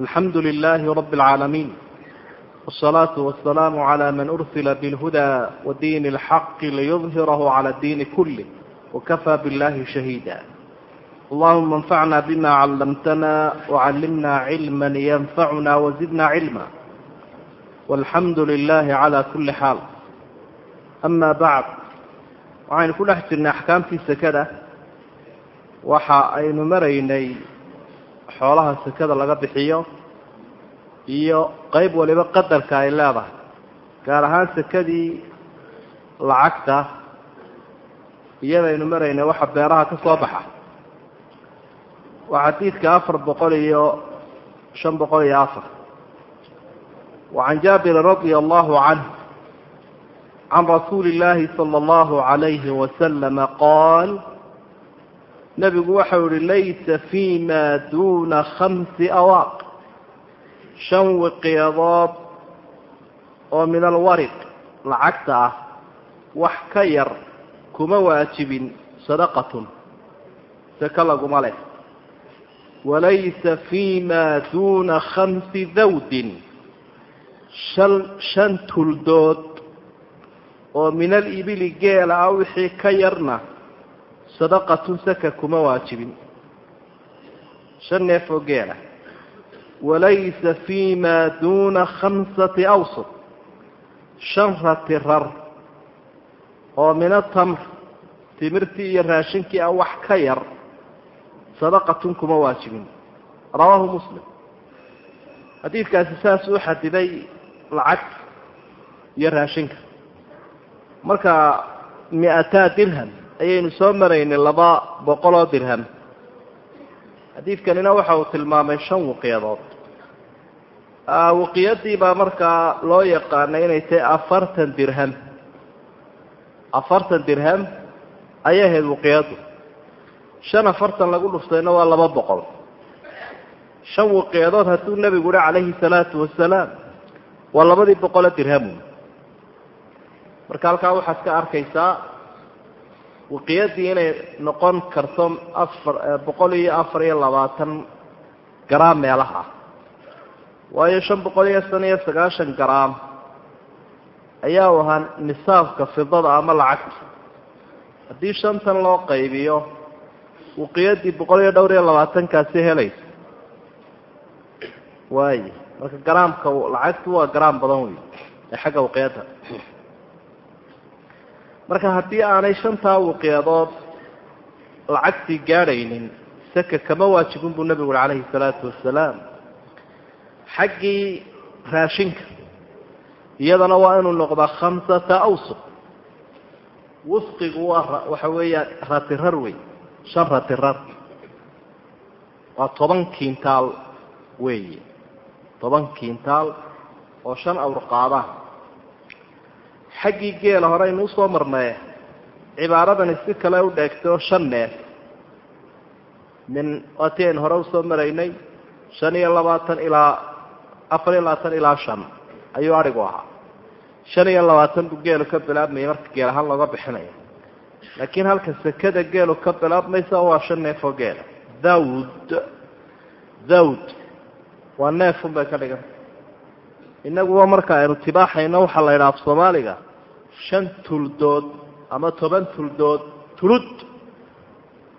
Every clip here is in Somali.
الحمد لله رب العالمين والصلاة والسلام على من أرسل بالهدى ودين الحق ليظهره على الدين كله وكفى بالله شهيدا اللهم انفعنا بما علمتنا وعلمنا علما ينفعنا وزدنا علما والحمد لله على كل حال أما بعد waxaynu ku dhex jirnay axkaamtii sekada waxa aynu maraynay xoolaha sekada laga bixiyo iyo qeyb waliba qadarka ay leedahay. Gaar ahaan sekadii lacagta iyadaynu maraynay waxa beeraha ka soo baxa. Waa xadiidka afar boqol iyo shan boqol iyo afar. Wacan jaabirin radia allahu canh can rasuuli illaahi sala allahu calayhi wasalama qaal nebigu waxau ihi laysa fii ma duuna khamsi awaaq. Shan wiqyadood oo min alwariq lacagta ah wax ka yar kuma waajibin sadaqatun. Seke laguma leh. Walaysa fii ma duuna khamsi dawdin shan tuldood oo min alibili geela ah wixii ka yarna sadaqatun saka kuma waajibin. Shan neef oo geela walaysa fii maa duuna khamsati awsad shan rati rar oo min atamr timirtii iyo raashinkii ah wax ka yar sadaqatun kuma waajibin. Rawaahu muslim. Xadiidkaasi saas u xadiday lacag iyo raashinka. Marka mi-ataa dirham ayaynu soo maraynay laba boqol oo dirham. Xadiidkanina waxa uu tilmaamay shan wuqiyadood. Wuqiyadii baa markaa loo yaqaanay inay tahay afartan dirham. Afartan dirham ayay ahayd wuqiyadu. Shan afartan lagu dhuftayna waa laba boqol. Shan wuqiyadood hadduu nebigu uhi calayhi salaatu wasalaam waa labadii boqolo dirhamu marka halkaa waxaad ka arkaysaa waqiyadii inay noqon karto afar boqol iyo afar iyo labaatan garaam meelaha. Waayo shan boqol iyo shan iyo sagaashan garaam ayaa u ahaa nisaabka fidada ama lacagta. Haddii shantan loo qaybiyo waqiyadii boqol iyo dhowr iyo labaatankaasi helaysa waaye marka garaamka lacagtu waa garaam badan wey ee xagga waqiyadda marka haddii aanay shantaa wuqiyadood lacagtii gaadhaynin saka kama waajibin buu nebigu uri calayhi salaatu wasalaam xaggii raashinka iyadana waa inuu noqdaa khamsata awsuq. Wusqigu waa waxa weeyaan ratirar wey shan ratirar. Waa toban kiintaal weeye toban kiintaal oo shan awrqaada xaggii geela hore aynu u soo marnaye cibaaradani si kale u dheegtay oo shan neef. Min waatii aynu hore u soo maraynay shan iyo labaatan ilaa afar iyo labaatan ilaa shan ayuu adhigu ahaa. Shan iyo labaatan buu geelu ka bilaabmaya marka geel ahaan looga bixinayo laakiin halka sekada geelu ka bilaabmaysa waa shan neef oo geela. Thawd thawd waa neefun bay ka dhiganta inaguba marka aynu tibaaxayno waxaa la yidhaha af soomaaliga shan tuldood ama toban tuldood tulud.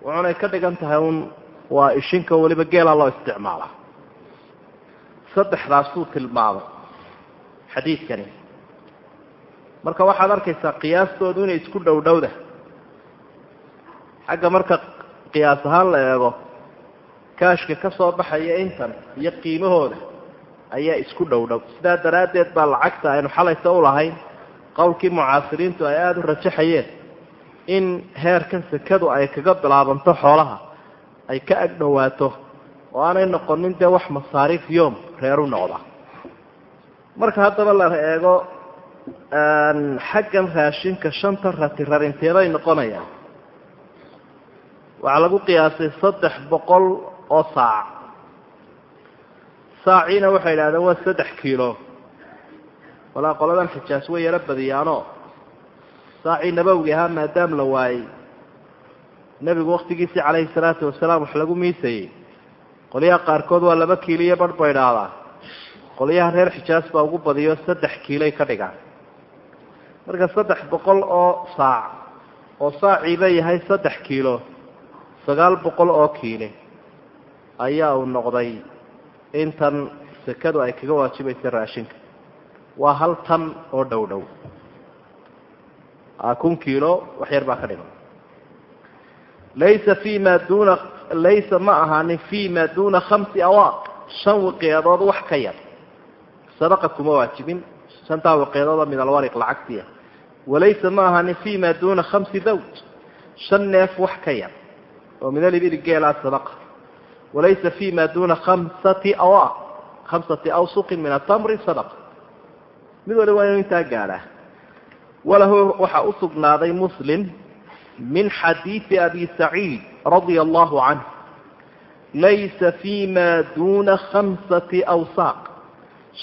Wuxunay ka dhigan tahay un waa ishinka weliba geela loo isticmaala saddexdaasuu tilmaamay xadiidkani. Marka waxaad arkaysaa qiyaastoodu inay isku dhow dhowda. Xagga marka qiyaas ahaan la eego kaashka ka soo baxaya intan iyo qiimahooda ayaa isku dhow dhow. Sidaa daraaddeed baa lacagta aynu xalaysa u lahayn qowlkii mucaasiriintu ay aada u rajaxayeen in heerkan sekadu ay kaga bilaabanto xoolaha ay ka ag dhowaato oo aanay noqonin dee wax masaariif yoom reeru noqda. Marka haddaba la eego xaggan raashinka shanta rati rarinteeday noqonayaan. Waxaa lagu qiyaasay saddex boqol oo saac saaciina waxay idhahdeen waa saddex kiilo. Walaa qoladan xijaas way yaro badiyaanoo saacii nabawgi ahaa maadaam la waayey. Nebigu waktigiisii calayhi salaatu wasalaam wax lagu miisayey. Qolyaha qaarkood waa laba kiiliyo barh ba idhaahdaa qolyaha reer xijaas baa ugu badiyo saddex kiilay ka dhigaan marka saddex boqol oo saac oo saaciiba yahay saddex kiilo sagaal boqol oo kiile ayaa uu noqday intan sekadu ay kaga waajibaysa raashinka. Waa hal tan oo dhow dhow. Kun kiilo wax yar baa ka dhigan laysa fi ma duuna laysa ma ahaanin fi ma duuna khamsi awaaq. Shan wiqyadood wax ka yar. Sadaqa kuma waajibin. Shantaa wiqyadoodoo min alwariq lacagtiya walaysa ma ahaanin fi ma duuna khamsi dawj shan neef wax ka yar. Oo min alibili geelaa sadaqa walaysa fi ma duuna khamsati awaaq khamsati awsuqin min atamri sadaqa mid waliba waa inuu intaa gaadhaa walahu waxaa u sugnaaday muslim min xadiidi abi saciid radia allahu canh laysa fi ma duuna khamsati awsaaq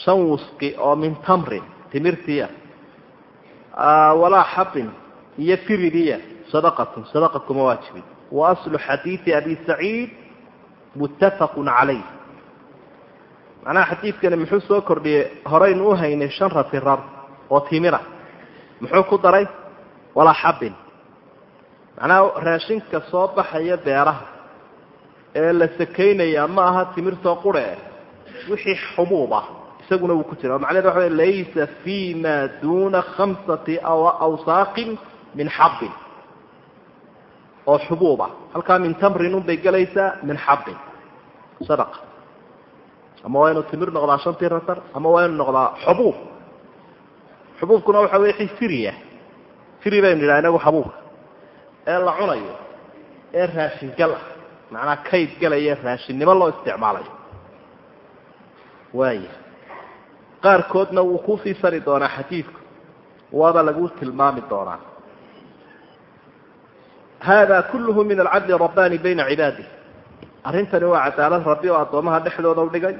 shan wusqi oo min tamrin timirtiya walaa xabin iyo firidiya sadaqatun sadaqa kuma waajibin wa aslu xadiidi abi saciid muttafaqun calayh. Macnaha xadiidkani muxuu soo kordhiyey horaynu u haynay shan ratirar oo timira. Muxuu ku daray walaa xabin. Macnaha raashinka soo baxaya beeraha ee la sakaynaya ma aha timirtoo qure wixii xumuub ah isaguna wuu ku jira. Macnaheed waxa wey laysa fi ma duuna khamsati awsaaqin min xabin oo xubuub ah halkaa min tamrin un bay gelaysaa min xabin sadaqa ama waa inuu timir noqdaa shantii ratar ama waa inuu noqdaa xubuub. Xubuubkuna waxa wey wixii firiya firi baynu yidhaha inagu xabuubka ee la cunayo ee raashin gal ah macnaa kayd galaya raashinnimo loo isticmaalayo. Waaya qaarkoodna wuu kuusii sari doonaa xadiidku. Waaba lagu tilmaami doonaa hada kulluhu min alcadli rabbani bayna cibaadih arrintani waa cadaalad rabbi oo addoomaha dhexdooda u dhigay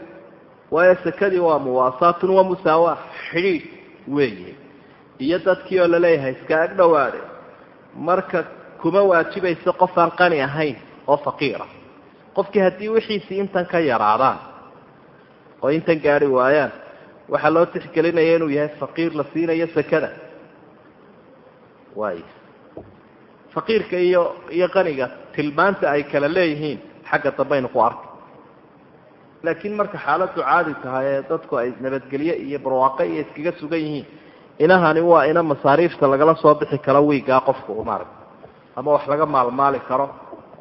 waayo sekadii waa muwaasaatun wa musaawa xidhiidh weeye iyo dadkii oo la leeyahay iska ag marka kuma waajibayso qof aan qani ahayn oo faqiira qofkii haddii wixiisii intan ka yaraadaan oo intan gaari waayaan waxaa loo tixgelinaya inuu yahay faqiir la siinayo sekada waay faqiirka iyo iyo qaniga tilmaanta ay kala leeyihiin xagga dambaynu ku arkay laakiin marka xaaladdu caadi tahay ee dadku ay nabadgelye iyo barwaaqo iyo iskaga sugan yihiin inahani waa ina masaariifta lagala soo bixi karo wiigaa qofka u maarag. Ama wax laga maalmaali karo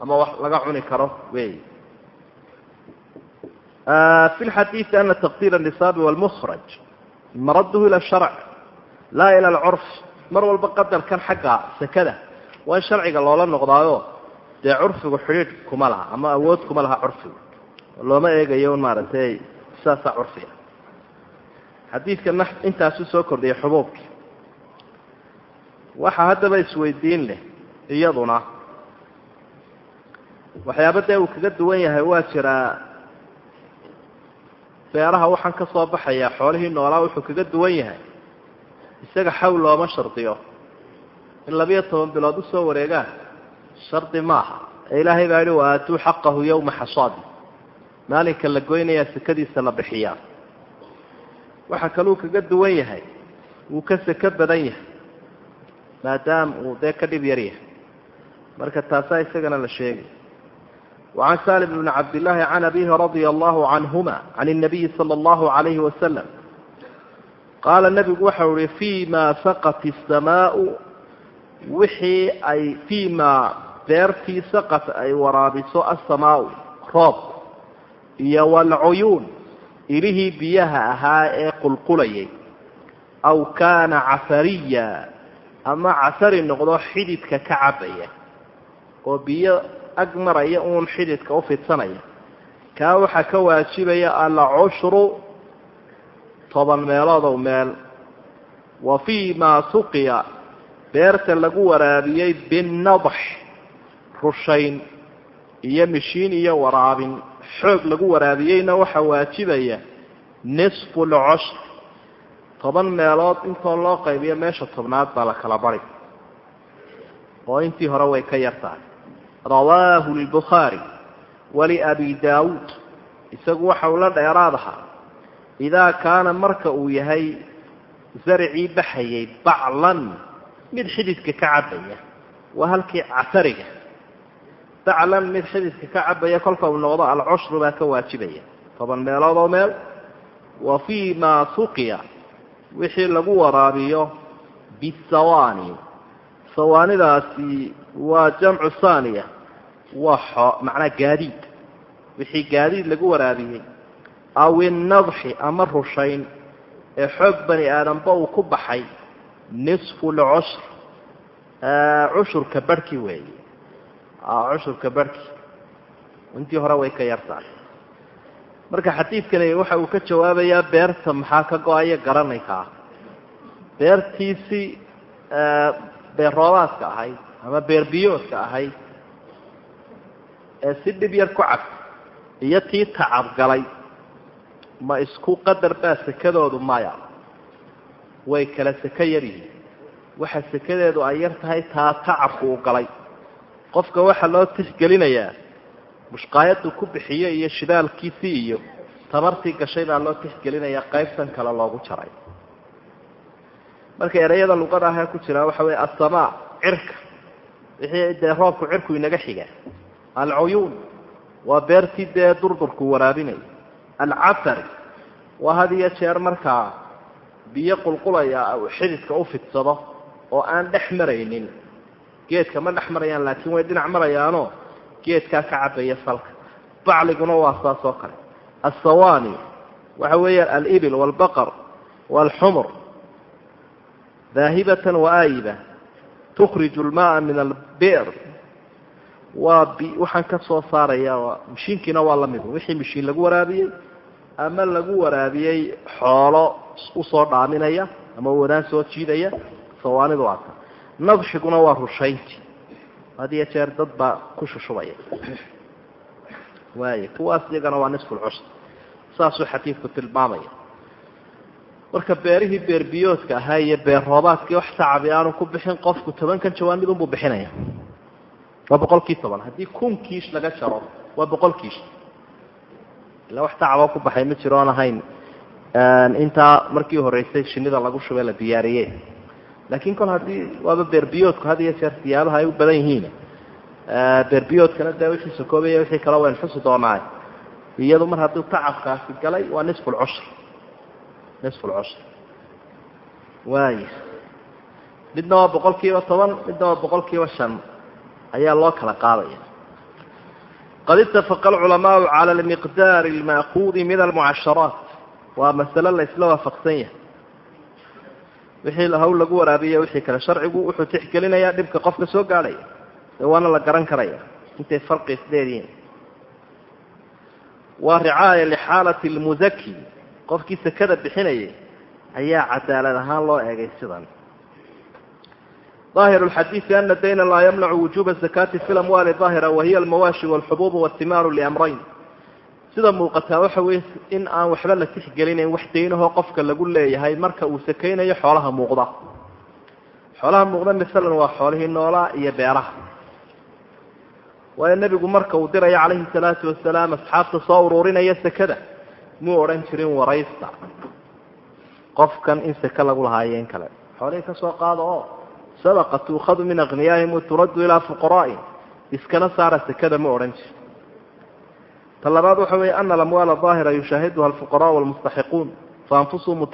ama wax laga cuni karo wey. Fi lxadiidi ana taqdiir anisaabi walmukhraj maraduhu ila sharc laa ila alcurf mar walba qadarkan xagga sekada waa in sharciga loola noqdaayo dee curfigu xidhiidh kuma laha ama awood kuma laha curfigu. Looma eegayo un maaragtay saasaa curfiga xadiidkana intaasu soo kordhiyay xubuubkii. Waxaa haddaba isweydiin leh iyaduna waxyaaba dee uu kaga duwan yahay waa jiraa beeraha waxaan ka soo baxayaa xoolihii noolaa wuxuu kaga duwan yahay. Isaga xawl looma shardiyo in labiyo toban bilood usoo wareegaan shardi maaha ee ilaahay baa yihi wa aatuu xaqahu yowma xasaadi maalinka la goynayaa sekadiisa la bixiyaa waxaa kaluu kaga duwan yahay wuu ka seko badan yahay maadaama uu dee ka dhib yar yahay marka taasaa isagana la sheegay وعن سالم بن عبد الله عن أبيه رضي الله عنهما عن النبي صلى الله عليه وسلم قال النبي وxau hi فيma sقت السماء wixii ay fii maa beertii saqat ay waraabiso asamaau roob iyo walcuyuun ilihii biyaha ahaa ee qulqulayay. Aw kaana casariya ama casari noqdo xididka ka cabbaya oo biyo ag maraya uun xididka u fidsanaya. Kaa waxaa ka waajibaya alcushru toban meelood ow meel. Wa fii maa suqiya beerta lagu waraabiyey binnadx rushayn iyo mishiin iyo waraabin. Xoog lagu waraabiyeyna waxaa waajibaya nisfu lcushr toban meelood intoo loo qaybiyo meesha tobnaad baa la kala bari. Oo intii hore way ka yar rawaahu lbukhaari waliabi daawuud. Isagu waxa uu la dheeraad ahaa idaa kaana marka uu yahay zaricii baxayay baclan mid xididka ka cabaya waa halkii casariga. Baclan mid xididka ka cabaya kolka uu noqdo alcushru baa ka waajibaya. Toban meelood oo meel wa fii maa suqiya. Wixii lagu waraabiyo bisawaani. Sawaanidaasi waa jamcu saaniya waa xo macnaa gaadiid. Wixii gaadiid lagu waraabiyey aw innadxi ama rushayn ee xoog bani aadamba uu ku baxay nisfu lcushr cushurka barhkii weeye. Cushurka barhkii intii hore way ka yartahay marka xadiidkani waxa uu ka jawaabayaa beerta maxaa ka go'aya? Garanaykaa beertiisii beerroobaadka ahayd ama beerbiyoodka ahayd ee si dhib yar ku cab iyo tii tacabgalay ma isku qadar baa sekadoodu maya way kala seko yar yihiin waxa sekadeedu ay yar tahay taa tacabku u galay. Qofka waxaa loo tixgelinayaa mushqaayadu ku bixiyo iyo shidaalkiisii iyo tabartii gashay baa loo tixgelinayaa qaybtan kale loogu jaray. Marka ereyada luqada ahee ku jiraa waxa weeye assamaa cirka. Wixii dee roobku cirku inaga xiga. Alcuyuun waa beertii dee durdurku waraabinaya alcafari waa had iyo jeer markaa biyo qulqulaya xididka u fidsado oo aan dhex maraynin. Geedka ma dhex marayaan laakiin way dhinac marayaanoo geedkaa ka cabaya salka bacliguna waa saas oo kale. Assawaani waxa weeyaan alibil waalbaqar waalxumur daahibatan waayiba tukhriju lmaaa min albi'r. Waa waxaan ka soo saaraya mishiinkiina waa la mid wixii mishiin lagu waraabiyey ama lagu waraabiyey xoolo u soo dhaaminaya ama wadaan soo jiidaya sawaanidu waa ka. Nadxiguna waa rushayntii had iyo jeer dad baa ku shushubaya. Waay kuwaas iyagana waa nisfulcushr saasuu xadiidku tilmaamaya. Marka beerihii beerbiyoodka ahaa iyo beer roobaadkii wax tacabi aanu ku bixin qofku tobankan jawaan mid unbuu bixinaya waa boqolkii toban. Haddii kun kiish laga jaro waa boqol kiish ila wax tacaboo ku baxay ma jiro oon ahayn. Intaa markii horeysay shinida lagu shubay la diyaariye laakiin kol haddii waaba beerbiyoodku had iyo jeer siyaabaha ay u badan yihiin. Beerbiyoodkana dee wixii sokoobaya wixii kale waynu xusi doonaa iyadu mar hadduu tacabkaasi galay waa nisfu lcushr waay midna waa boqol kiiba toban midna waa boqol kiiba shan ayaa loo kala qaadaya qad itafaqa alculamaau cala almiqdaari alma'kuudi min almucasharaat waa masale la isla waafaqsan yahay. wixii hawl lagu waraabiya wixii kale sharcigu wuxuu tixgelinayaa dhibka qofka soo gaadhaya waana la garan karaya. intay farqi isdheeryihiin waa ricaaya lixaalati lmuzaki qofkii sakada bixinayay ayaa cadaalad ahaan loo eegay sidan ظاهر الحديث أن الدين لا يمنع وجوب الزكاة في الأموال ظاهرة وهي المواشي والحبوب والثمار لأمرين sida muuqataa waxa weye in aan waxba la tixgelinayn wax daynahoo qofka lagu leeyahay marka uu sakaynayo xoolaha muuqda xoolaha muuqda masalan waa xoolihii noolaa iyo beeraha waayo nebigu marka uu dirayo calayhi salaatu wasalaam asxaabta soo ururinaya sakada muu odhan jirin waraysta qofkan in sake lagu lahaayo in kale xoolihii ka soo qaada oo sadaqa tuukhadu min akhniyaahim turaddu ilaa fuqaraa'ihim iskana saara sekada ma odhan jir ta labaad waxa weeye ana alamwaala daahira yushaahiduha alfuqaraau walmustaxiquun fa anfusuhu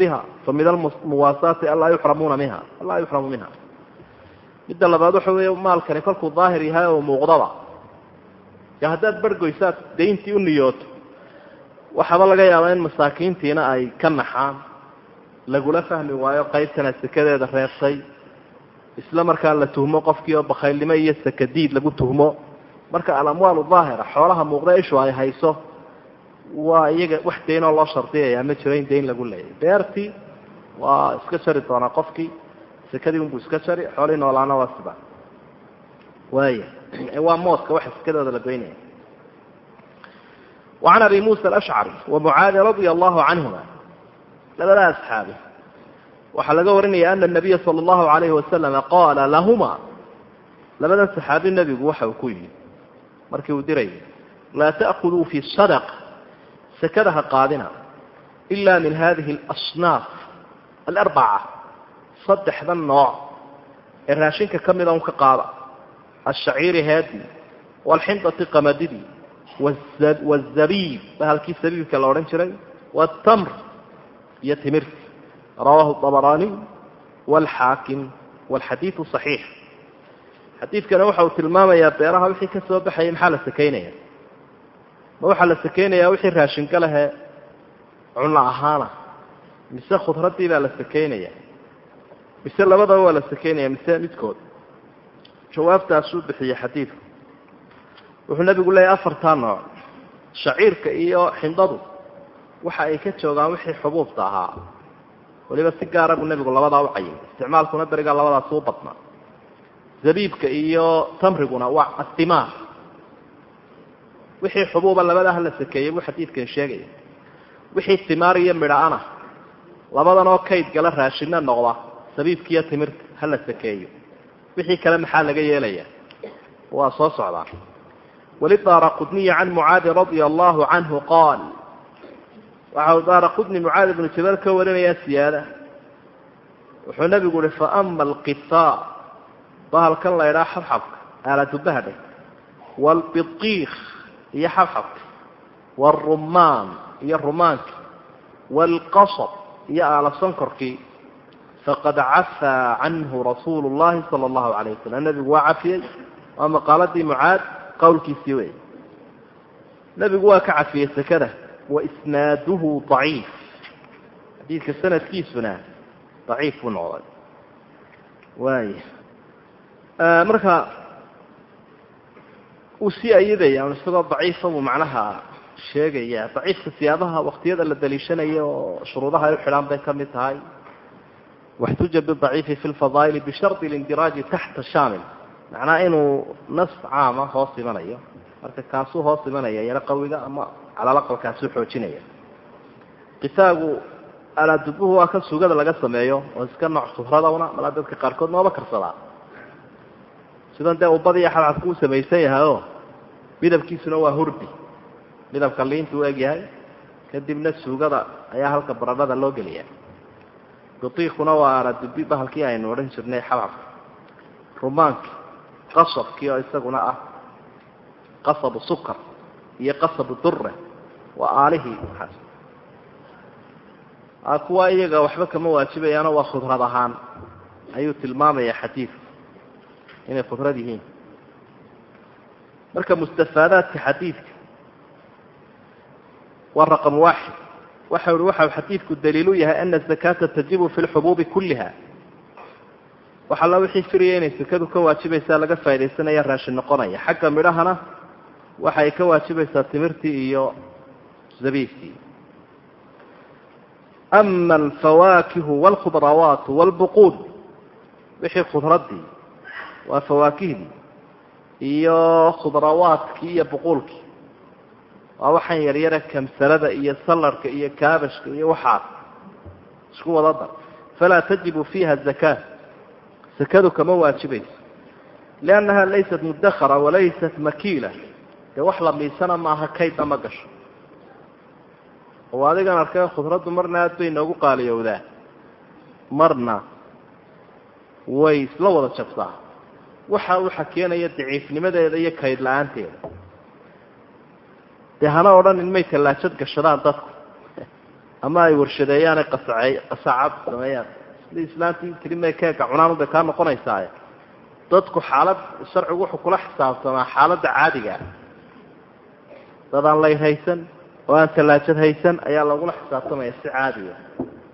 biha fa almuwaasaati anlaa yuxramuuna minha anlaa yuxramu minha midda labaad waxa weeye maalkani kolkuu daahir yahay oo muuqdaba e haddaad bargoysaad dayntii u niyooto waxaaba laga yaabaa in masaakiintiina ay ka naxaan lagula fahmi waayo qaybtanaad sekadeeda reebtay isla markaa la tuhmo qofkii oo bakhaylnimo iyo sakadiid lagu tuhmo marka alamwaalu daahira xoolaha muuqda ay hayso waa iyaga wax daynoo loo shardiyayaa ma jiro in dayn lagu leeyahy beertii waa iska jari doonaa qofkii sakadii unbuu iska jari xoolii noolaana waa siba waaya waa mooska waxa sakadooda la goynaya. Wacan abi muusa alashcari wa mucaadi radia allahu canhuma labadaa waxaa laga warinaya ana nabiya sala allahu calayhi wasalama qaala lahuma. Labadan saxaabi nebigu waxa uu ku yidhi. Markii uu dirayay laa ta'khuduu fi sadaqa sakada ha qaadina. Ila min hadihi alasnaaf alarbaca saddexda nooc ee raashinka ka mida ah un ka qaada. Alshaciiri haadi waalxindati qamadidii wazabiib bahalkii sabiibka la odhan jiray waatamr iyo timirta rawaahu dabaraaniy waalxaakim waalxadiidu saxiix. Xadiidkana waxa uu tilmaamayaa beeraha wixii ka soo baxayay maxaa la sakaynaya. Ma waxaa la sakaynayaa wixii raashinka lehe cunno ahaana mise khudraddii baa la sakaynaya mise labadaba waa la sakaynaya mise midkood. Jawaabtaasuu bixiyey xadiidku. Wuxuu nabigu leeyahy afartaa nooc shaciirka iyo xindadu waxa ay ka joogaan wixii xubuubta ahaa waliba si gaara buu nebigu labadaa u cayimay isticmaalkuna berigaa labadaas u badnaa. Zabiibka iyo tamriguna waa athimaar wixii xubuuba labadaha la sakeeyey buu xadiidkan sheegaya. Wixii timaar iyo midha-ana labadan oo kayd gala raashina noqda sabiibka iyo timirta ha la sakeeyo. Wixii kale maxaa laga yeelaya waa soo socdaa. Walidaara qudniyi can mucaadi radia allahu canhu qaal waxa uu daara qudni mucaadi bnu jabal ka warinayaa siyaada. Wuxuu nabigu uhi faama alqitaa bahalkan la ydhaha xabxabka aaladubahadhe waalbidiikh iyo xabxabka. Waalrumaan iyo rumaanka waalqasab iyo aala sankorkii faqad cafaa canhu rasuulu llahi sala allahu calayh wasalam nebigu waa cafiyey waa maqaaladii mucaad qowlkiisii wey nebigu waa ka cafiyey sekada wa isnaaduhu daciif xadiidka sanadkiisuna daciif buu noqday waaya marka uu sii ayidaya isagoo daciifa buu macnaha sheegaya daciifka siyaabaha waktiyada la daliishanaya oo shuruudaha ay u xidhaan bay ka mid tahay waxtuja bidaciifi fi lfadaa'ili bishardi lindiraaji taxta shaamil macnaha inuu nas caama hoos imanayo marka kaasuu hoos imanaya yaro qawiga ama calaalaqalkaasuu xoojinaya. Qisaagu alaadubuhu waa kan suugada laga sameeyo oo iska nooc sufradawna malaa dadka qaarkood nooba karsadaa sidan dee ubadiiyo xadxadku u samaysan yahay oo midabkiisuna waa hurbi midabka liintu u egyahay kadibna suugada ayaa halka baradhada loo geliya biiikuna waa aradubi bahalkii aynu odhan jirnay xabxabka rumaanki qasabkii oo isaguna ah qasabu sukar iyo qasabu dure waa aalihii waxaas. Kuwa iyaga waxba kama waajibayaano waa khudrad ahaan. Ayuu tilmaamaya xadiidku inay khudrad yihiin. Marka mustafaadaadka xadiidka waa raqam waaxid. Waxa uhi waxau xadiidku daliilu yahay ana azakaata tajibu fi lxubuubi kulliha. Wax alla wixii firaya inay sekadu ka waajibaysaa laga faa'idaysanaya raashin noqonaya. Xagga midhahana waxay ka waajibaysaa timirtii iyo zabiibkii ama alfawaakihu waalkhudrawaatu waalbuquud wixii khudraddii waa fawaakihdii iyo khudrawaadkii iyo buquulkii. Waa waxaan yaryara kamsalada iyo salarka iyo kaabashka iyo waxaas isku wada dar. Falaa tajibu fiiha zakaa sakadu kama waajibayso. Liannaha laysat mudakara walaysat makiila dee wax la miisana maaha kaydna ma gasho. Oo adigan arkay khudraddu marna aad bay noogu qaaliyowdaa. Marna way isla wada jabtaa. Waxa waxa keenaya daciifnimadeeda iyo kayd la'aanteeda. Dee hana odhan in may tallaajad gashadaan dadku. Ama ay warshadeeyaanay qasace qasacad sameeyaan. Sidii islaantii tiri may keega cunaan bay kaa noqonaysaaye dadku xaalad sharcigu wuxuu kula xisaabtamaa xaaladda caadiga ah dad aan layn haysan oo aan tallaajad haysan ayaa lagula xisaabtamaya si caadiga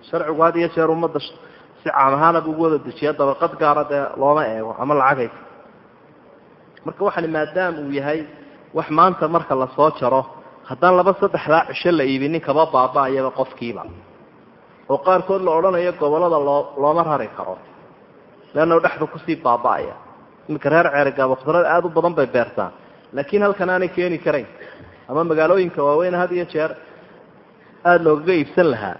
sharcigu had iyo jeer ummadda si caam ahaana bu ugu wada dejiya dabaqad gaara dee looma eego ama lacag haysa marka waxani maadaama uu yahay wax maanta marka la soo jaro haddaan laba saddexdaa cisho la iibinin kaba baaba-ayaba qofkiiba. Oo qaarkood la odhanayo gobollada loo looma rari karo. Leanna dhexdu ku sii baaba-aya. Iminka reer ceerigaaba khudrad aada u badan bay beertaan. Laakiin halkan aanay keeni karayn ama magaalooyinka waaweyn had iyo jeer aada loogaga iibsan lahaa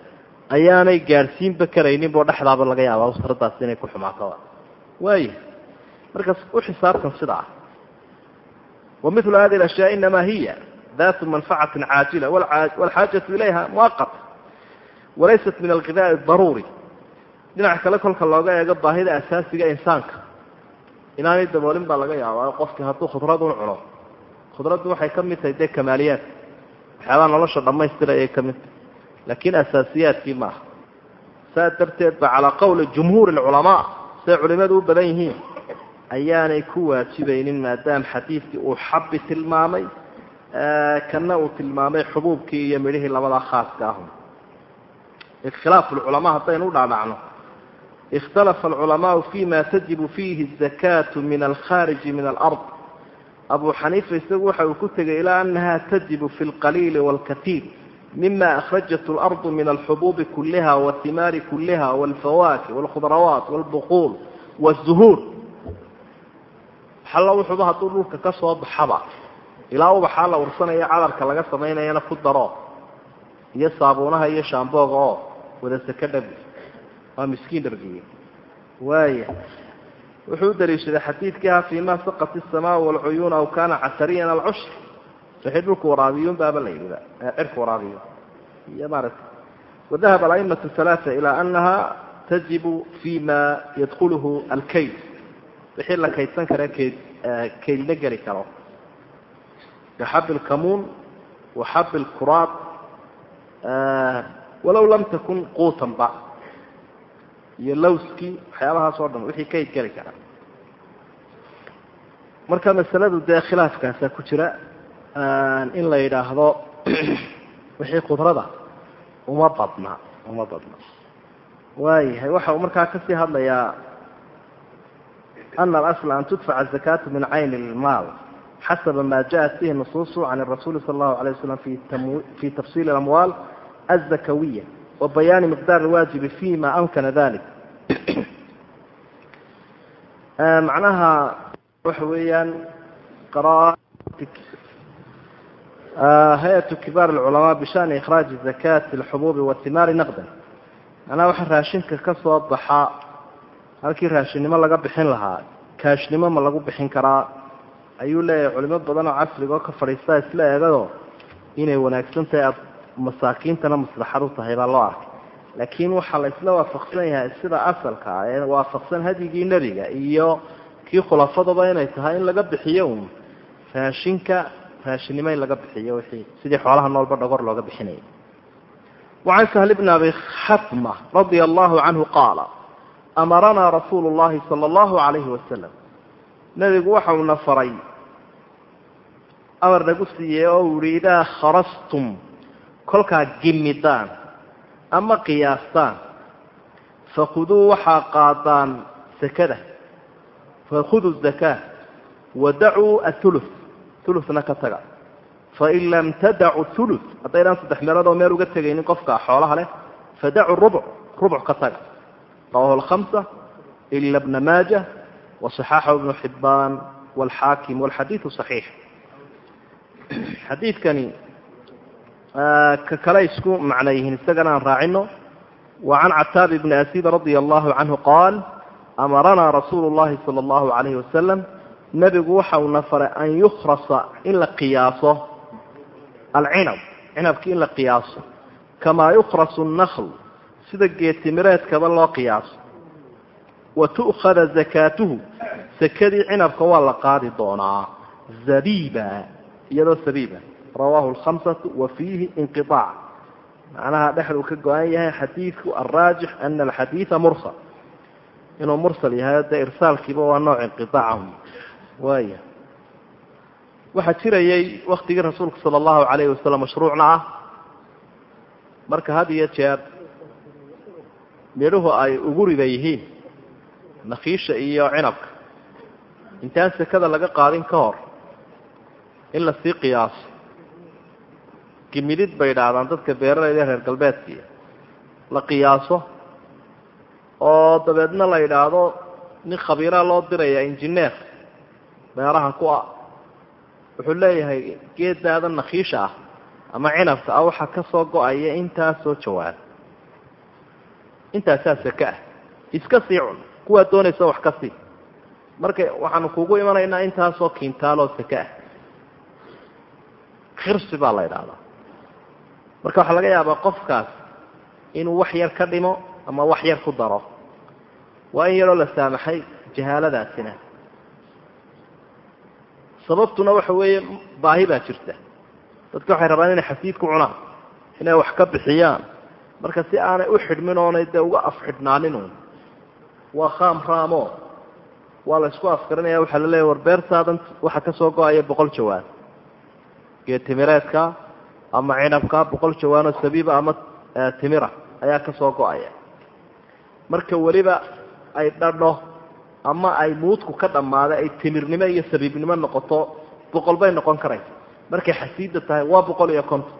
ayaanay gaadhsiinba karayninboo dhexdaaba laga yaabaa khudradaas inay ku xumaato waaya markaas u xisaabtan sida ah. Wa milu hadi ashyaa inamaa hiya datu manfacatin caajila walxaajatu ilayha muaqata walaysat min alghidaa'i daruuri dhinac kale kolka looga eego baahida asaasiga insaanka. Inaanay daboolin baa laga yaabaa qofkii hadduu khudradun cuno khudraddu waxay ka mid tahay dee kamaaliyaad. Waxyaabaha nolosha dhammaystirayay ka mid tahay. Laakiin asaasiyaadkii ma aha. Saas darteed ba calaa qowli jumhuuri alculamaa siday culimadu u badan yihiin ayaanay ku waajibaynin maadaama xadiidkii uu xabi tilmaamay kana uu tilmaamay xubuubkii iyo midhihii labadaa khaaska ahu ikhtilaafu lculamaa haddaynu u dhaadhacno ikhtalafa alculamaau fima tajibu fiihi azakaatu min alkhaariji min alard abu xaniifa isagu waxa uu ku tegay ilaa annaha tajibu fi lqaliili wاlkatiir mima akhrajat اlardu min alxubuubi kuliha wاhimaari kuliha wاlfawaakih wاlkhudrawaat wاlbuquul wالzuhuur xallo wuxuuba hadduu dhulka ka soo baxaba ilaa ubaxaa la ursanaya cadarka laga samaynayana ku daro iyo saabuunaha iyo shaambooga oo wada seke dhabi waa miskiin dhargiye waaya wuxuu daliishaday xadiidkiiha ah fii saqat asamaa walcuyuun aw kaana casariyan alcushri. Wixii dhulku waraabiyuun baaba la yidhida ee waraabiyo. Iyo maarata wadahab alaimatu alaaa ilaa anaha tajibu fii yadkuluhu alkayd. Wixii la kaydsan kara keyd kaydna geli karo. Kaxabi lkamuun waxabi lkuraad walow lam takun quutanba iyo lowskii waxyaabahaas oo dhan wixii kayd geli kara. Marka masaladu dee khilaafkaasa ku jira in la yidhaahdo wixii qudrada uma badna uma badna. Waayahay waxa uu markaa ka sii hadlayaa ana alasla an tudfaca azakaatu min cayni ilmaal xasaba ma jaءat bihi nusuusu can rasuuli sala allahu alay waslam fi tafsiili amwaal azakawiya wa bayaani miqdaar alwaajibi fi ma amkana dalik macnaha waxa weeyaan hay'atu kibaar alculamaa bishani ikhraaji zakati alxubuubi wahimaari naqdan macnaha waxa raashinka ka soo baxa halkii raashinnimo laga bixin lahaa kaashnimo ma lagu bixin karaa ayuu leeyahay culimo badan oo casriga oo ka fadhiistaa isla eegado inay wanaagsan tahay masaakiintana maslaxad u tahay baa loo arkay. Laakiin waxaa la isla waafaqsan yahay sida asalka ah ee waafaqsan hadyigii nebiga iyo kii khulafadaba inay tahay in laga bixiyo un raashinka raashinnimo in laga bixiyo wixii sidii xoolaha noolba dhogor looga bixinayay. Wacan sahl bni abi xatma radia allahu canhu qaala amaranaa rasuulu llahi sala allahu calayhi wasalam nebigu waxa uuna faray amar nagu siiyey oo uu yihi idaa kharastum kolkaa gimidaan ama qiyaastaan fakhuduu waxaa qaadaan sakada fakhudu zakaa wadacuu athulu huluna ka taga. Fain lam tadacu hulu haddaydaan saddex meelood oo meel uga tegaynin qofka xoolaha leh fadacu rubuc rubuc ka taga. Rawahu alkhamsa ila bna maaja wasaxaaxahu ibnu xibbaan waalxaakim walxadiidu saxiix. Xadiidkani ka kale isku macno yihiin isagana aan raacino wa can cataabi bni asiid radia allahu canhu qaal amaranaa rasuulu llahi sala allahu calayhi wasalam nebigu waxa uuna faray an yukhrasa in la qiyaaso alcinab cinabki in la qiyaaso kamaa yukhrasu annakl sida geetimireedkaba loo qiyaaso wa tu'khada zakaatuhu sakadii cinabka waa la qaadi doonaa zabiiba iyadoo sabiiba rawaahu alkhamsatu wa fiihi inqiaac macnaha dhexduu ka go-an yahay xadiidku alraajix ana alxadiida mursal. Inuu mursal yahay dee irsaalkiiba waa nooc inqiaacahu waaya waxaa jirayay waktigii rasuulka sala allahu calayhi wasalam mashruucna ah. Marka had iyo jeer midhuhu ay ugu riba yihiin nakiisha iyo cinabka. Intaan sekada laga qaadin ka hor in la sii qiyaaso gimidid bay idhaahdaan dadka beeralayda reer galbeedkii la qiyaaso. Oo dabeedna la yidhaahdo nin khabiiraa loo diraya injineer beeraha ku ah. Wuxuu leeyahay geedaada nakiisha ah ama cinabka ah waxaa ka soo go'aya intaasoo jawaab. Intaasaa seke ah. Iska sii cun. Kuwaad doonaysa wax ka sii. Marka waxaanu kugu imanaynaa intaasoo kiintaaloo seke ah. Khirsi baa la idhaahdaa marka waxaa laga yaabaa qofkaas inuu wax yar ka dhimo ama wax yar ku daro waa in yaroo la saamaxay jahaaladaasina sababtuna waxa weeye baahi baa jirta. Dadka waxay rabaan inay xasiid ku cunaan inay wax ka bixiyaan. Marka si aanay u xidhmin oonay dee uga afxidhnaaninun waa khaam waa la isku afkarinaya waxaa la leeya war beertaadan waxa ka soo go'aya boqol jawaan geetimireedka ama cinabka boqol jawaanoo sabiiba ama timira ayaa ka soo go'aya. Marka weliba ay dhadho ama ay muudku ka dhammaaday ay timirnimo iyo sabiibnimo noqoto boqol bay noqon karaysa markay xasiida tahay waa boqol iyo konton.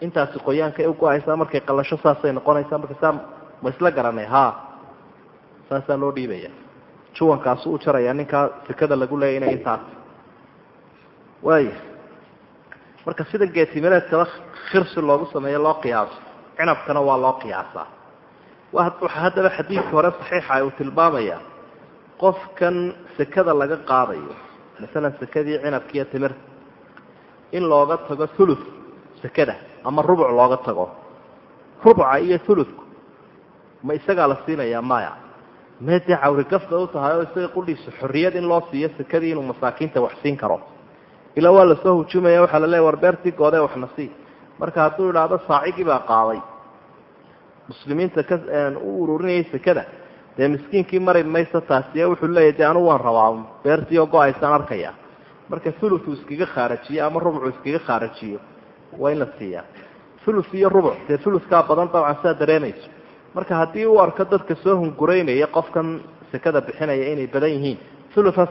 Intaasi qoyaankay u go'aysaa markay qalasho saasay noqonaysaa marka saa ma isla garanay ha saasaa loo dhiibaya juwankaasu u jaraya ninkaa sekada lagu leeyay inay intaas. Waaya marka sida geetimireedkaba khirsi loogu sameeyo loo qiyaaso. Cinabkana waa loo qiyaasaa. Waxaa haddaba xadiidka hore saxiixa uu tilmaamaya qofkan sekada laga qaadayo masalan sekadii cinabkiiyo timirta in looga tago thuluth sekada ama rubuc looga tago. Rubuca iyo thuluthku ma isagaa la siinayaa maya. Mee dee cawrigafda u tahay oo isaga qudhiisa xorriyad in loo siiyo sekadii inuu masaakiinta wax siin karo ilaa waa la soo hujumaya waxaa la leeya war beertii goodee waxna sii. Marka hadduu idhaahdo saacigii baa qaaday. Muslimiinta ka u ururinayay sekada. Dee miskiinkii mari mayso taasiye wuxuu leeyahy dee anugu waan rabaa beertii oo go'aysaan arkaya marka thuluth uu iskaga khaarajiyo ama rubucu iskaga khaarajiyo waa in la siiyaa. Thuluth iyo rubuc dee thuluthkaa badan dabcan sidaa dareemayso marka haddii uu arko dadka soo hunguraynaya qofkan sekada bixinaya inay badan yihiin thuluth ha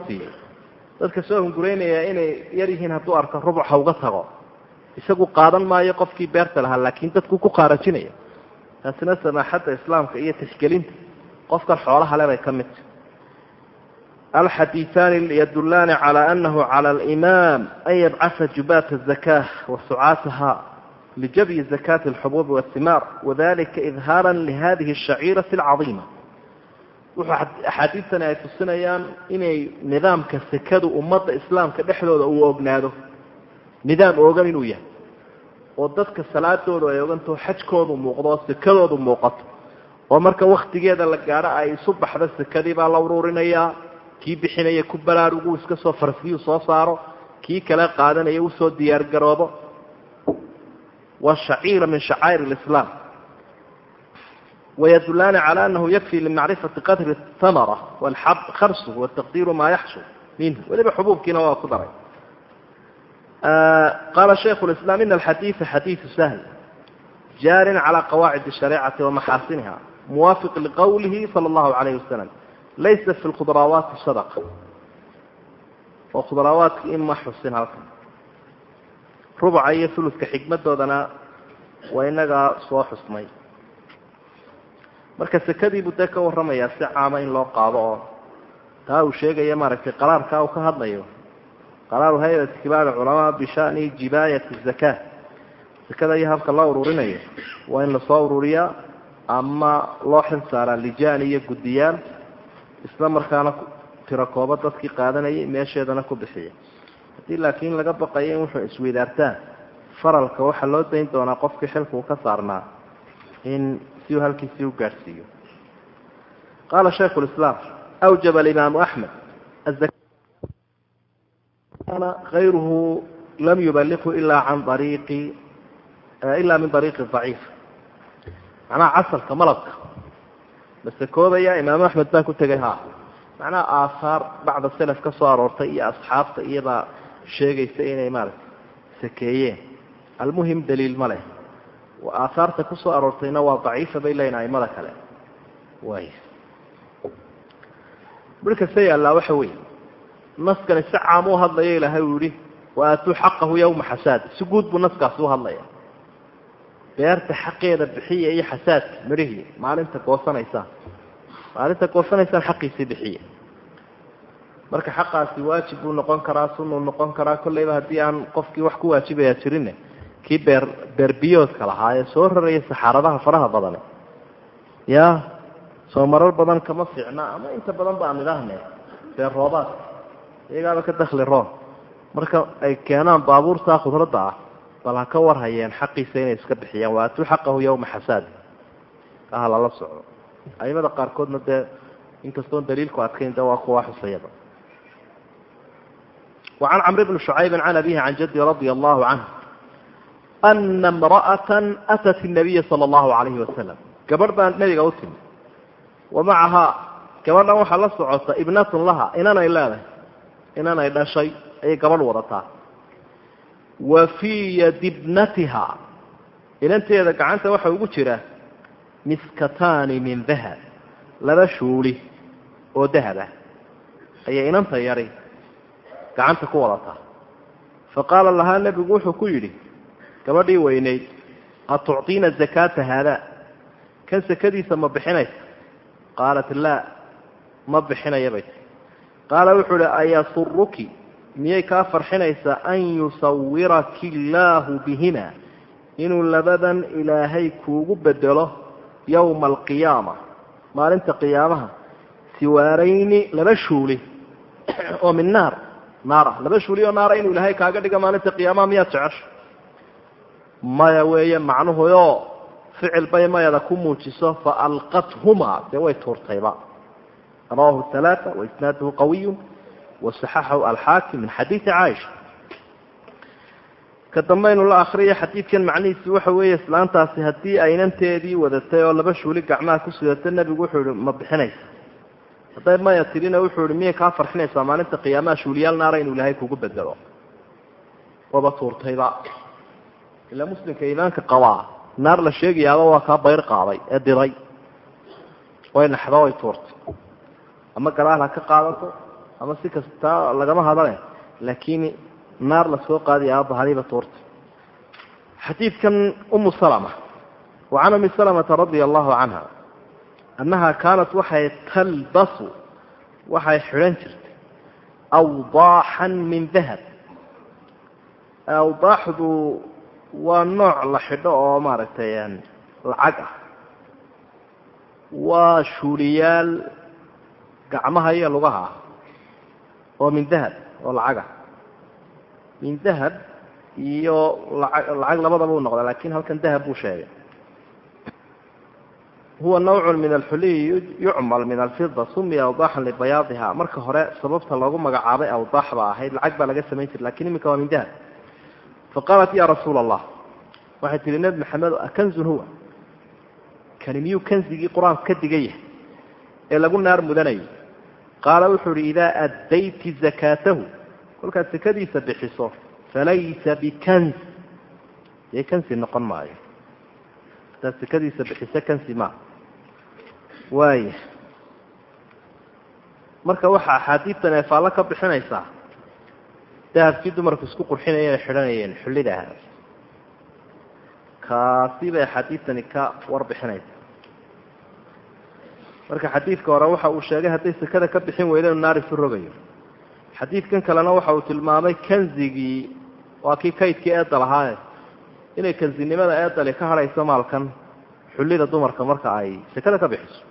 dadka soo hunguraynaya inay yar yihiin hadduu arko rubuc ha uga tago. Isagu qaadan maayo qofkii beerta lahaa laakiin dadku ku qaarajinaya. Taasina samaaxadda islaamka iyo tixgelinta qofkan xoolaha lebay ka midta alxadiiaani yadullaani calaa annahu cala alimaam an yabcasa jubaata azakaah wa sucaataha lijabyi zakaati alxubuubi waasimaar wadalika idhaaran lihadihi alshaciirati alcadiima wuxuu axaadiistani ay tusinayaan inay nidaamka sekadu ummadda islaamka dhexdooda uu ognaado. Nidaam oogan inuu yahay. Oo dadka salaadoodu ay ogantao xajkoodu muuqdo oo sekadoodu muuqato. Oo marka waktigeeda la gaadho ay isu baxdo sekadii baa la uruurinayaa kii bixinaya ku baraarugu iska soo farsiyu soo saaro kii kale qaadanaya u soo diyaar garoobo waa shaciira min shacaa'ir اlislaam wydulaani calى anahu yakfi limacrifati qadri اhamara wاlxab kharsuhu wataqdiiru maa yaxsul minhu weliba xubuubkiina waa ku daray qaala shaykhu اlislaam ina alxadiiثa xadiiثu sahl jaarin calى qawaacid الshareecati wamaxaasiniha muwaafiq liqowlihi salى اllahu alayh wasalam laysa fi lkhudraawaati sadaqa oo khudraawaadka ima xusin halkan rubuca iyo uluska xikmadoodana waa inagaa soo xusnay marka sekadiibuu dee ka warramayaa si caama in loo qaado oo taa uu sheegaya maaragtay qaraarkaa uu ka hadlayo. Qaraaru hay'ati kibaar culamaa bishani jibaayati zaka sekada iyo habka loo ururinayo. Waa in la soo ururiyaa ama loo xil saaraa lijaan iyo guddiyaal isla markaana tiro koobo dadkii qaadanayay meesheedana ku bixiya haddii laakiin laga baqayo in wuxuu isweydaartaan faralka waxaa loo dayn doonaa qofkii xilkuu ka saarnaa in siuu halkiisii u gaadhsiiyo qaala shaykhu lislaam awjaba alimaamu axmed kayruhu lam yubaliqhu ila can ariiqi ila min ariiqi daciif macnaha casalka malabka mase koobaya imaamu axmed baa ku tegay ha macnaha aahaar bacda selaf ka soo aroortay iyo asxaabta iyabaa sheegaysa inay maaragtay sakeeyeen. Almuhim daliil ma leh aahaarta ku soo aroortayna waa daciifa bay leeyihiin aimada kale. Waay markase yaallaa waxa weeye naskani si caam u hadlayo ilaahay uu yihi wa aatuu xaqahu yawma xasaad. Si guud buu naskaasi u hadlaya beerta xaqeeda bixiya iyo xasaadka midhihii maalinta goosanaysaan maalinta goosanaysaan xaqiisii bixiya. Marka xaqaasi waajib buu noqon karaa sunuu noqon karaa kolleyba haddii aan qofkii wax ku waajibayaa jirinne kii beer beerbiyoodka lahaa ee soo raraya saxaaradaha faraha badane. Ya soo marar badan kama fiicna ama inta badan ba aan idhaahne beer roobaadka iyagaaba ka dakhli roon. Marka ay keenaan baabuurtaa khudradda ah bal ha ka warhayeen xaqiisa inay iska bixiyaan. Wa atuu xaqahu yowma xasaadi. Aha lala socdo. Aimada qaarkoodna dee inkastoon daliilku adkayn de waa kuwa xusayada. Wa can camr bni shucaybi can abihi can jaddi radia allahu canh ana imra'atan atat nabiya sala allahu calayhi wasalam gabadh baa nebiga u timi wa macahaa gabadhan waxaa la socota ibnatun laha inanay leedahay inanay dhashay ayay gabadh wadataa wa fii yadi bnatiha inanteeda gacanta waxaa ugu jira miskataani min dahab laba shuuli oo dahab ah ayay inanta yari gacanta ku wadataa fa qaala lahaa nebigu wuxuu ku yidhi gabadhii weynayd atucطiina zakaata haadaa kan sakadiisa ma bixinaysa? Qaalat laa ma bixinaya bay. Qaala wuxuu ihi ayasuruki miyay kaa farxinaysaa? An yusawiraki illaahu bihima inuu labadan ilaahay kuugu bedelo yowma alqiyaama. Maalinta qiyaamaha siwaarayni laba shuuli oo min naar. Naara laba shuuli oo naara inuu ilaahay kaaga dhigo maalinta qiyaamaha miyaad jecesho maya weeye macnuhuyo ficil bay mayada ku muujiso fa alqathumaa dee way tuurtayba. Rawahu halaaa waisnaaduhu qawiyu wasaxaxahu alxaakim min xadiidi caaisha. Ka dambaynu la akriyo xadiidkan macnihiisi waxa weeye islaantaasi haddii aynanteedii wadatay oo laba shuuli gacmaha ku sidato nebigu wuxuu ihi ma bixinaysa. Hadday maya tidhina wuxuu ihi miyay kaa farxinaysaa? Maalinta qiyaamaha shuuliyaal naara inuu ilaahay kugu bedelo. Waba tuurtayba ilaa muslimka iimaanka qabaa naar la sheegayaaba waa kaa bayr qaaday ee diray. Way naxdo way tuurtay. Ama gadaal ha ka qaadato ama si kasta lagama hadale. Laakiin naar la soo qaadaya aabahadiiba tuurtay. Xadiidkan umu salama wa can umi salamata radia allahu canha annaha kaanat waxay talbasu waxay xidhan jirtay awdaaxan min dahab. Awdaaxdu waa nooc la xidho oo maaragtay lacag ah. Waa shuuliyaal gacmaha iyo lugaha ah oo min dahab oo lacag ah. Min dahab iyo lacag lacag labadaba u noqda laakiin halkan dahab buu sheegay. Huwa nawcun min alxuliyi yucmal min alfida sumiya awdaaxan libayaadiha marka hore sababta loogu magacaabay awdaax ba ahayd lacag baa laga samayn jiray laakiin iminka waa min dahab faqaalat ya rasuula allah waxay tihi nebi maxamed akanzun huwa kani miyuu kanzigii qur'aanku ka digan yahay ee lagu naar mudanayo qaala wuxuu uhi idaa addayti zakaatahu kolkaad sakadiisa bixiso falaysa bikanz dee kansi noqon maayo hadaad sakadiisa bixiso kansi maa waaya marka waxaa axaadiidtan ee faallo ka bixinaysaa dahabkii dumarku isku qurxinayeen ay xidhanayeen xullidaha kaasi bay axaadiidtani ka warbixinaysa marka xadiidka hore waxa uu sheegay hadday sakada ka bixin weyda inu naar isu rogayo xadiidkan kalena waxa uu tilmaamay kanzigii waa kii kaydkii eedal ahaaye inay kanzinimada eedali ka hadhayso maalkan xullida dumarka marka ay sakada ka bixiso.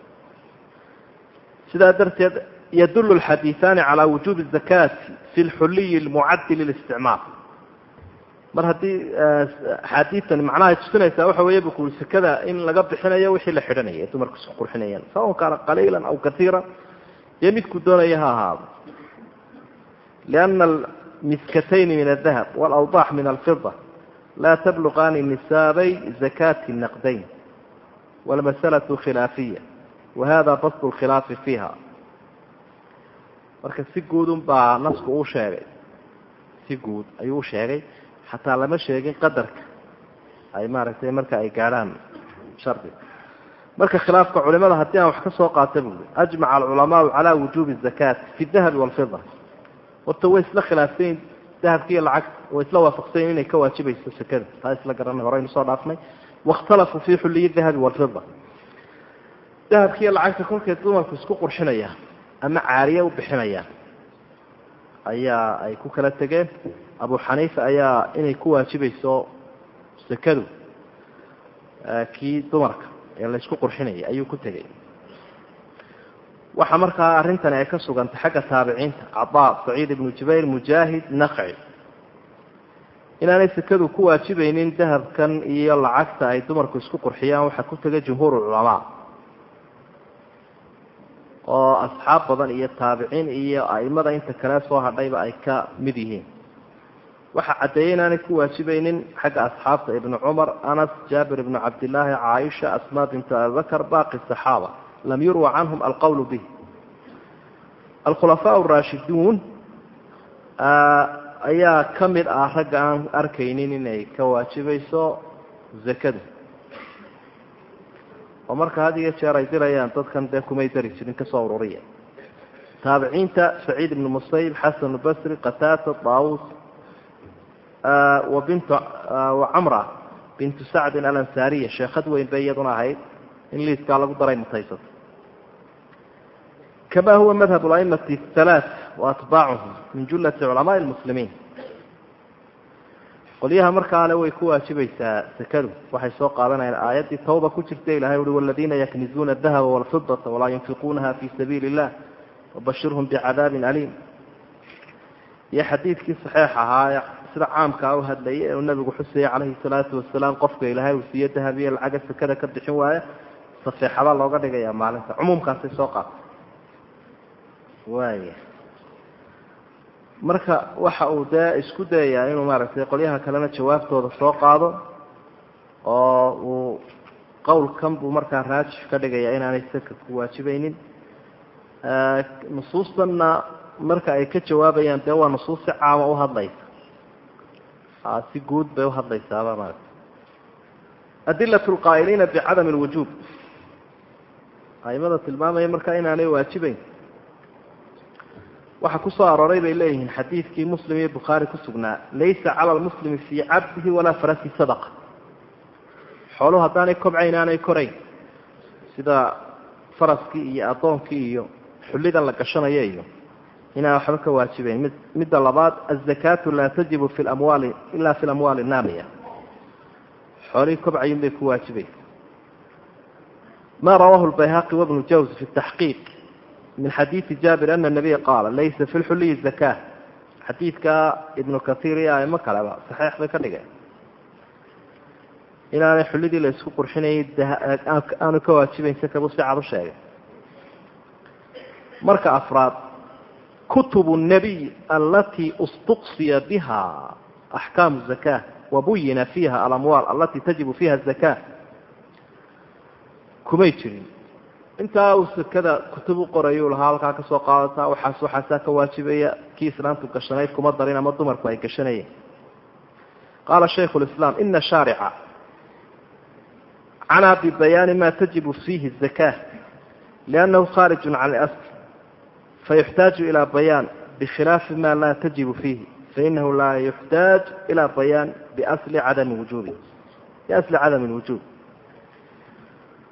Sidaa darteed yadul alxadiiaani calaa wujuubi azakaati fi lxulliyi almucaddi lilisticmaal mar haddii axaadiidtani macnahay tusinaysaa waxa weeye bukuri sakada in laga bixinayo wixii la xidhanayay dumarku isku qurxinayeen sawaon kaana qaliilan aw kaiiran dee midkuu doonaya ha ahaado lianna almiskatayni min aldahab walawdaax min alfida laa tabluqaani nisaabay zakaati naqdayn walmasalatu khilaafiya wahada basd alkhilaafi fiiha marka si guudun baa nasku u sheegay. Si guud ayuu usheegay xataa lama sheegin qadarka. Ay maaragtay marka ay gaadhaan shardiga marka khilaafka culimada haddii aan wax ka soo qaata buuri ajmaca alculamaau calaa wujuubi azakaat fi dahabi walfida horta way isla khilaafsayn dahabka iyo lacagta way isla waafaqsayn inay ka waajibayso sakada. Taa isla garanay horeynu soo dhaafnay. Waاkhtalafuu fii xuliyi dahabi walfida dahabka iyo lacagta kolkay dumarku isku qurxinayaan ama caariye u bixinayaan ayaa ay ku kala tegeen abu xaniifa ayaa inay ku waajibayso sakadu kii dumarka ee la isku qurxinayay ayuu ku tegey. Waxa markaa arrintani ay ka sugantay xagga taabiciinta cadaa saciid ibnu jubayr mujaahid naqci inaanay sekadu ku waajibaynin dahabkan iyo lacagta ay dumarku isku qurxiyaan waxaa ku tegay jumhuur culamaa oo asxaab badan iyo taabiciin iyo aimada inta kale soo hadhayba ay ka mid yihiin. Waxaa caddeeyey inaanay ku waajibaynin xagga asxaabta ibnu cumar anas jaabir ibnu cabdillaahi caaisha asmaa bintu abibakar baaqi saxaaba. Lam yurwa canhum alqowlu bih alkhulafaa raashiduun ayaa ka mid ah ragga aan arkaynin inay ka waajibayso zakadu oo marka had iyo jeer ay dirayaan dadkan dee kumay dari jirin ka soo ururiya taabiciinta saciid ibnu musayib xasan basri qataata daawus wa bint wa camra bintu sacdin alansaariya sheekhad weyn bay iyaduna ahayd. In liiskaa lagu daray mutaysato kama huwa madhab aimati halaath wa atbaacuhum min jumlati culamaai lmuslimiin qolyaha markaale way ku waajibaysaa sekadu waxay soo qaadanayaan aayaddii tawba ku jirta ilahay uhi waladiina yaknizuuna adahaba walfidata walaa yunfiquunaha fi sabiili illah wabashirhum bicadaabin aliim. Iyo xadiidkii saxiix ahaa sida caamkaa u hadlayay ee uu nabigu xusayay calayhi salaatu wasalaam qofka ilaahay uu siiyo dahab iyo lacaga sekada ka bixin waaya safeexada looga dhigayaa maalinta. Cumuumkaasay soo qaatay waaya marka waxa uu dee isku dayayaa inuu maaragtay qolyaha kalena jawaabtooda soo qaado oo uu qowlkan buu markaa raajix ka dhigayaa inaanay saka ku waajibaynin. Nusuustanna marka ay ka jawaabayaan dee waa nusuus si caama u hadlaysa. Si guud bay uhadlaysaaba maarata adilat lqaa'iliina bicadami lwujuub aimada tilmaamaya markaa inaanay waajibayn waxaa ku soo arooray bay leeyihiin xadiidkii muslim iyo bukhaari ku sugnaa laysa cala lmuslimi fii cabdihi walaa farasi sadaqa. Xooluhu haddaanay kobcayn aanay korayn. Sida faraskii iyo addoonkii iyo xullidan la gashanayo iyo inaan waxba ka waajibayn. Mid midda labaad azakaatu laa tajibu fi lamwaali ila fi lamwaali naamiya xoolihii kobcayin bay ku waajibaysa ma rawaahu lbayhaqi wabnu jawz fi taxqiiq min xadiidi jaabir ana nabiya qaala laysa fi lxuliyi zakaa xadiidka ibnu kaiir iyo aimo kaleba saxiix bay ka dhigeen inaanay xulidii la isku qurxinayay aanu ka waajibayn sakabuu si cad u sheegay marka afraad kutubu nabiy alatii ustuqsiya biha axkaamu zakaa wabuyina fiiha alamwaal alatii tajibu fiiha zakaa kumay jirin intaa uu sekada kutub u qorayuu lahaa halkaa ka soo qaadataa waxaas waxaasaa ka waajibaya kii islaamtu gashanayd kuma darin ama dumarku ay gashanayeen. Qaala shaykhu lislaam ina shaarica canaa bibayaani maa tajibu fiihi zakaa liannahu khaarijun can ilasl fayuxtaaju ilaa bayaan bikhilaafi maa laa tajibu fiihi fainahu laa yuxtaaj ilaa bayaan biasli cadami wujuubi. Biasli cadami lwujuub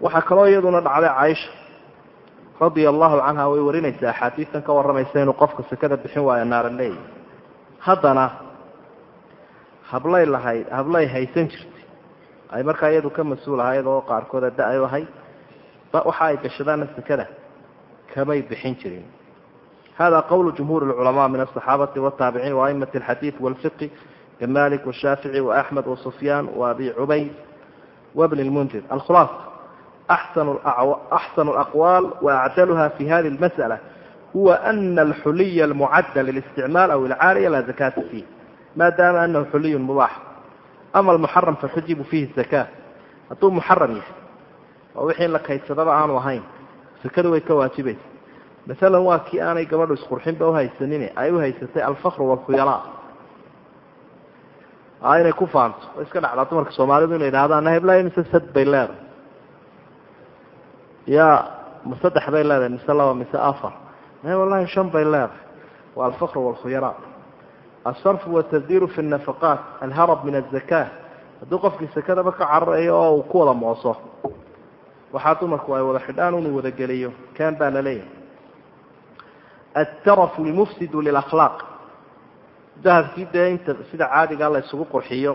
waxaa kaloo iyaduna dhacday caaisha radia allahu canha way warinaysaa axaadiidan ka warramaysa inuu qofka sakada bixin waayo naaran haddana hablay lahayd hablay haysan jirtay. Ay markaa iyadu ka mas'uul ahayd oo qaarkooda da-yo ahay waxa ay gashadaana sakada kamay bixin jirin. Hada qowlu jumhuuri lculamaa min asaxaabati wataabiciin waaimati alxadiid walfiqi kamalik washaafici waaxmed wasufyaan waabi cubayd wabni lmundir alkhulaasa. axsan اlaqwaal waacdalha fi hadi اlmasأla huwa ana alxuliya اlmucadda lilisticmaal aw ilcaariya laa zakata fiih maadaama anahu xuliy mubaax ama almuxaram fatajibu fiihi zaka hadduu muxaram yahay oo wixii la kaydsadaba aanu ahayn sakadu way ka waajibaysa masalan waa kii aanay gabadhu isqurxinba uhaysanin ay uhaysatay alfakru walkhuyalaa a inay ku faanto oo iska dhacdaa dumarka soomaalidu inay idhahdaan heblayo mise sad bay leedahay ya ma saddex bay leedahay mise laba mise afar. Me wallahi shan bay leedahay. Waa alfakru walkhuyalaa alsarfu watabdiiru fi nafaqaat alharab min azaka hadduu qofkii sakadaba ka cararayo oo uu ku wada mooso. Waxaa dumarku ay wada xidhaan unu wada geliyo. Kan baa la leeyahay altarafu lmufsidu lilakhlaaq. Dahabkii dee inta sida caadigaa la isugu qurxiyo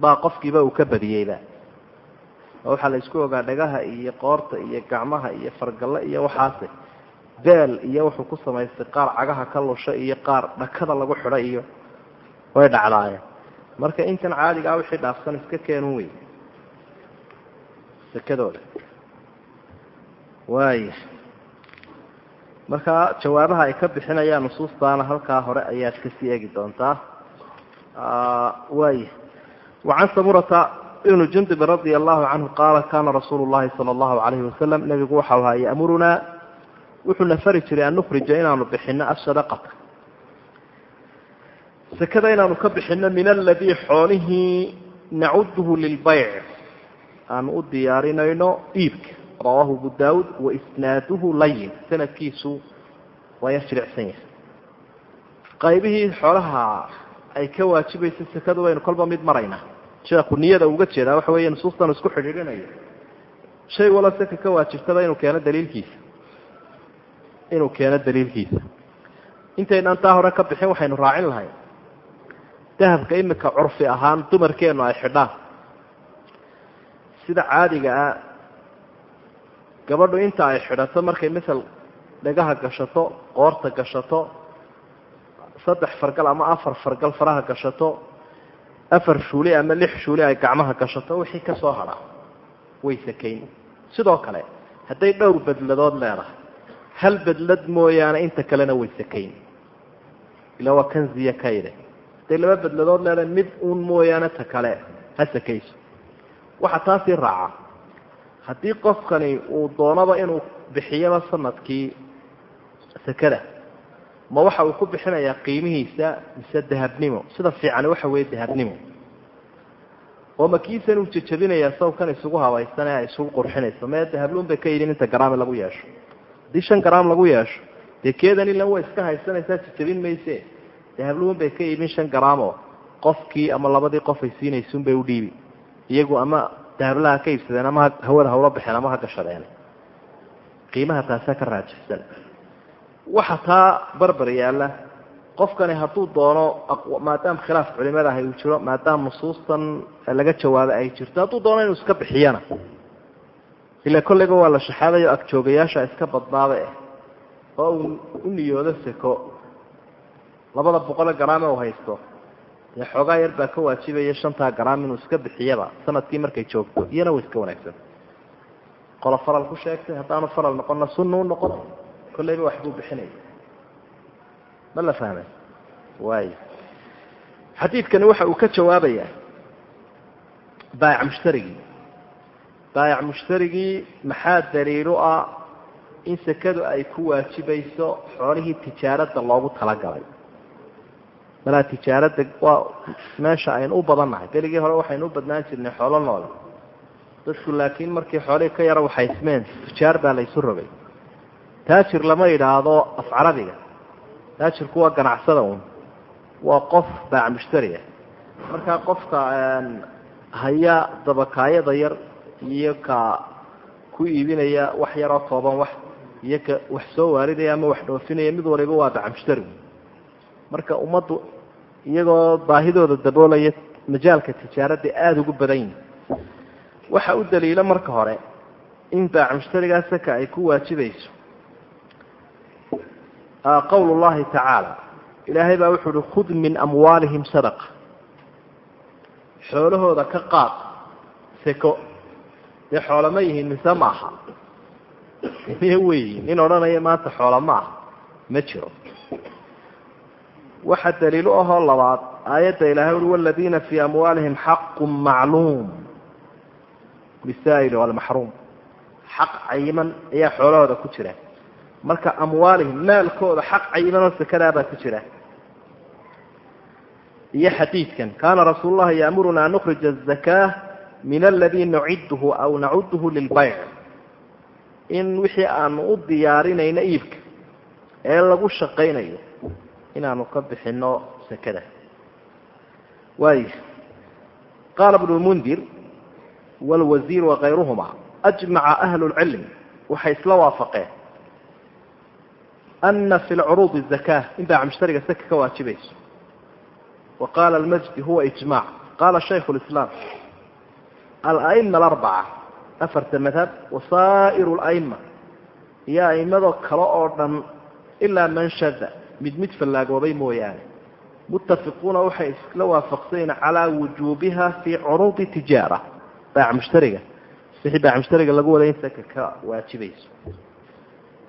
baa qofkiiba uu ka badiyeyba oo waxaa la isku ogaa dhagaha iyo qoorta iyo gacmaha iyo fargalle iyo waxaase beel iyo wuxuu ku samaystay qaar cagaha ka lusha iyo qaar dhakada lagu xidha iyo way dhacdaayeen. Marka intan caadigaa wixii dhaafsan iska keenun wey sekadooda. Waaya markaa jawaabaha ay ka bixinayaan nusuustaana halkaa hore ayaad ka sii egi doontaa. Waaya wacan samurata ibnu jundub radia allahu canhu qaala kana rasuulu llahi sala allahu alayhi wasalam nebigu waxau ahaa ya'murunaa wuxuuna fari jiray an nukhrija inaanu bixino asadaqata sekada inaanu ka bixino min aladii xoolihii nacuduhu lilbayc. Aanu u diyaarinayno iibka. Rawaahu abu daawuud waisnaaduhu layin sanadkiisu waa yar jilicsan yahay. Qaybihii xoolaha ay ka waajibaysa sekadu waynu kolba mid maraynaa sheekhu niyada uga jeedaa waxa weeye nusuustan isku xidhiidhinayo shay walo seka ka waajibtaba inuu keeno daliilkiisa. Inuu keeno daliilkiisa. Intaynaan taa hore ka bixin waxaynu raacin lahay. Dahabka imika curfi ahaan dumarkeennu ay xidhaan. Sida caadiga ah gabadhu inta ay xidhato markay masel dhagaha gashato qoorta gashato saddex fargal ama afar fargal faraha gashato afar shuuli ama lix shuuli ay gacmaha gashato wixii ka soo hadha way sakayn. Sidoo kale hadday dhowr bedladood leedahay hal bedlad mooyaane inta kalena way sakayn. Ilaa waa kanziya kayde hadday laba bedladood leedahay mid uun mooyaane ta kale ha sakayso. Waxaa taasii raaca haddii qofkani uu doonaba inuu bixiyaba sannadkii sekada ma waxa uu ku bixinayaa qiimihiisa mise dahabnimo? Sida fiicani waxa weeye dahabnimo. Oo makiisan uu jejabinayaa sawkan isugu habaysan ee ay isugu qurxinayso? Mee dahabluun bay ka yidhin inta garaame lagu yeesho. Haddii shan garaam lagu yeesho dee ilan way iska haysanaysaa jejabin mayse? Dahabluun bay ka yidhin shan garaamoo qofkii ama labadii qof ay siinaysuun bay u dhiibi. Iyagu ama dahablaha ka iibsadeen ama hawada hawla baxeen ama ha gashadeen. Qiimaha taasaa ka raajixsan waxa taa barbar yaalla. Qofkani hadduu doono maadaama khilaaf culimada ahay uu jiro maadaama nusuustan laga jawaabay ay jirto hadduu doono inuu iska bixiyana. Ilaa kolleyba waa la shaxaadayo agjoogayaasha iska badnaaba eh oo uu u niyoodo seko. Labada boqole garaame u haysto. Dee xoogaa yar baa ka waajibaya shantaa garaam inuu iska bixiyaba sannadkii markay joogto iyana way iska wanaagsan. Qolo faral ku sheegtay haddaanu faral noqonna sunna u noqon kolleyba waxbuu bixinaya ma la fahmay? Waayo xadiidkani waxa uu ka jawaabayaa baayac mushtarigii. Baayac mushtarigii maxaa daliilu ah in sekadu ay ku waajibayso xoolihii tijaaradda loogu talagalay? Malaa tijaaradda waa meesha aynu u badannahay. Beligii hore waxaynu u badnaan jirnay xoolo noole dadku laakiin markii xoolihii ka yara waxaysmeen tujaar baa laysu rogay taajir lama yidhaahdo af carabiga taajirku waa ganacsada un waa qof baac mushtari ah. Markaa qofka haya dabakaayada yar iyo ka ku iibinaya wax yaroo tooban wax iyo ka wax soo waaridaya ama wax dhoofinaya mid waliba waa baac mushtarigu marka ummaddu iyagoo baahidooda daboolaya majaalka tijaaradda aada ugu badan yihiin waxa u daliilo marka hore in baac mushtarigaa saka ay ku waajibayso qowl llahi tacaala ilaahay baa wuxuu uhi khud min amwaalihim sadaqa xoolahooda ka qaad seko dee xoolo ma yihiin mise ma aha miye weyihin nin odhanaya maanta xoolo ma aha ma jiro waxa daliilo ahoo labaad aayadda ilahay ui waladiina fii amwaalihim xaqu macluum lisaa'ili walmaxruum xaq cayiman ayaa xoolahooda ku jira marka amwaalihim maalkooda xaq cayiman oo sekadaabaa ku jira. Iyo xadiidkan kaana rasuul llahi nukhrija azakaa min aladii nucidhu aw nacuduhu lilbayc. In wixii aanu u diyaarinayno iibka ee lagu shaqaynayo inaanu ka bixino sekada waay qaala bnu lmundir wlwasiir wakayruhuma ajmaca ahlu lcilm waxay isla waafaqeen ana fi lcuruudi zakaa in baac mushtariga saka ka waajibayso wa qaala almajdi huwa ijmac qaala shaykhu lislaam alaima alarbaca afarta madhab wasaa'iru laima iyo a'imadoo kale oo dhan ilaa man shada mid mid fallaagoobay mooyaane muttafiquuna waxay isla waafaqsanyiin calaa wujuubiha fii curuudi tijaara baac mushtariga wixii baac mushtariga lagu waday in saka ka waajibayso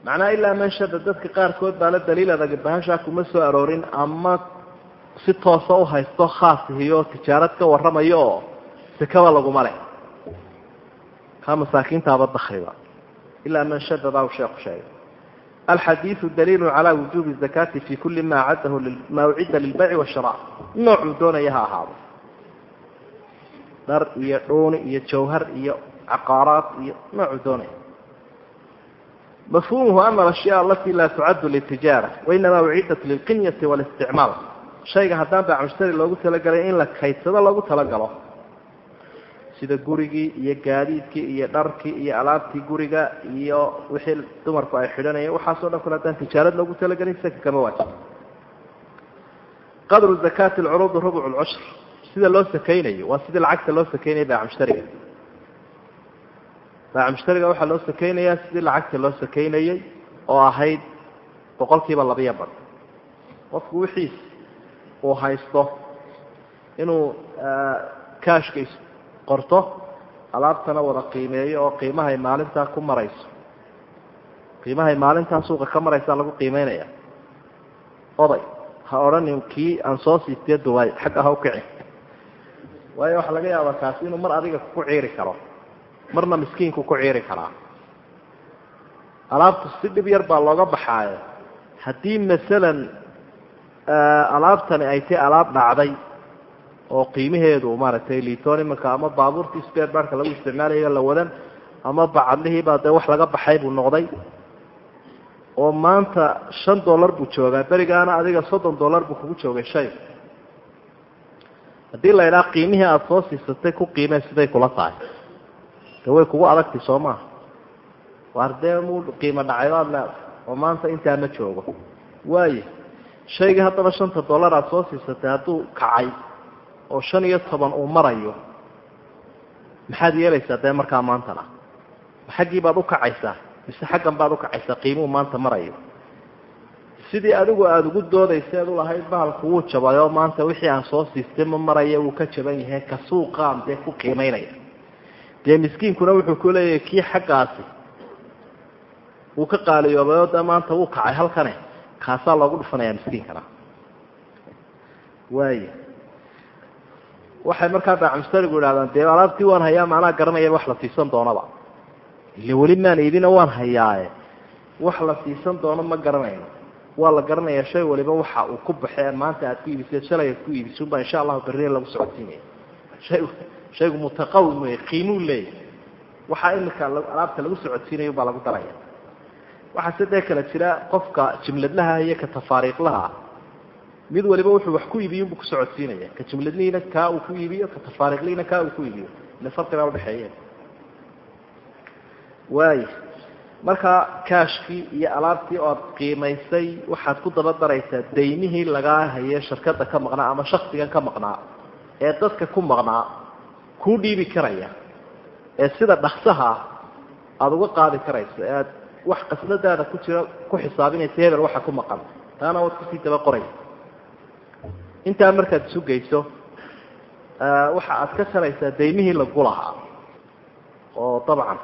macnaha ilaa manshada dadka qaarkood baa la daliil adag bahashaa kuma soo aroorin ama si toosa u haysto khaasihiyo tijaarad ka warramayo oo sakaba laguma leh. Kaa masaakiintaaba dakriba ilaa manshadadaa uu sheeku sheegay. Alxadiidu daliilu calaa wujuubi zakaati fi kuli ma acadahu maa ucidda lilbayci washara noocuu doonaya ha ahaado. Dhar iyo dhuuni iyo jawhar iyo caqaaraad iyo noocuu doonaya mafhumuhu ana alashyaa alatii laa tucaddu litijaara wainamaa uciddat lilqinyati walisticmaal shayga haddaan baac mushtari loogu talagalay in la kaydsado loogu talagalo sida gurigii iyo gaadiidkii iyo dharkii iyo alaabtii guriga iyo wixii dumarku ay xidhanayeen waxaasoo dhan kule haddaan tijaarad loogu talagelin saka kama waajib qadru zakaati alcuruudi rubcu lcushr sida loo sakaynayo waa sidii lacagta loo sakaynaya baac mushtariga baac mushtariga waxaa loo sakaynayaa sidii lacagta loo sakaynayey oo ahayd boqol kiiba labiyo badh. Qofku wixiis uu haysto inuu kaashka qorto alaabtana wada qiimeeyo oo qiimahay maalintaa ku marayso. Qiimahay maalintaa suuqa ka maraysaa lagu qiimeynaya. Oday ha odhanin kii aan soo siistiyo duwaay xagga ha ukici waayo waxaa laga yaabaa kaasi inuu mar adiga ku ciiri karo marna miskiinku ku ciiri karaa. Alaabtu si dhib yar baa looga baxaaye haddii masalan alaabtani ay tahy alaab dhacday oo qiimaheedu maaragtay liton imanka ama baabuurtii spare barka lagu isticmaalayo la wadan ama bacadlihiibaa dee wax laga baxay buu noqday oo maanta shan dollar buu joogaa berigaana adiga soddon dollar buu kugu joogay shay. Haddii la idhaha qiimihii aada soo siisatay ku qiimee siday kula tahay way kugu adagtay soo maha waar dee muu qiimo dhacaybaad leedahay oo maanta intaa ma joogo. Waayo shaygii haddaba shanta dollar aada soo siisatay hadduu kacay oo shan iyo toban uu marayo maxaad yeelaysaa dee markaa maantana xaggii baad ukacaysaa mise xaggan baad ukacaysaa qiimuhu maanta marayo? Sidii adigu aada ugu doodayseed ulahayd bahalku wuu jabayoo maanta wixii aan soo siistay ma maraya wuu ka jaban yahay ka suuqaan dee ku qiimaynaya dee miskiinkuna wuxuu ku leeyahay kii xaggaasi. Wuu ka qaaliyoobayoo dee maanta wuu kacay halkane. Kaasaa loogu dhufanaya miskiinkana. Waaya waxay markaa baacmustarigu idhahdaan dee alaabtii waan hayaa maanaa garanaya wax la siisan doonaba. Ile weli maan iibina waan hayaaye. Wax la siisan doono ma garanayno. Waa la garanayaa shay waliba waxa uu ku baxe maanta aad ku iibisay shalay aad ku iibisunba insha allahu berrina lagu socodsiinaya shaygu mutaqawim wey qiimuu leeyahy waxaa imika alaabta lagu socodsiinayo baa lagu daraya. Waxaa sidee kale jira qofka jimladlaha iyo ka tafaariiqlaha. Mid waliba wuxuu wax ku iibiyo buu ku socodsiinaya. Ka jumladlihiina kaa uu ku iibiyo ka tafaariqlihiina kaa uu ku iibiyo. Ile farqibaa udhexeeye waaya markaa kaashkii iyo alaabtii ood qiimaysay waxaad ku daba daraysaa daymihii lagaa haye shirkadda ka maqnaa ama shaksigan ka maqnaa ee dadka ku maqnaa kuu dhiibi karaya ee sida dhaksaha ah aada uga qaadi karayso ee aad wax qasnadaada ku jira ku xisaabinaysa hebel waxa ku maqan. Taana waad ku sii daba qoraysa intaa markaad sugayso waxa aad ka saraysaa daymihii lagu lahaa oo dabcan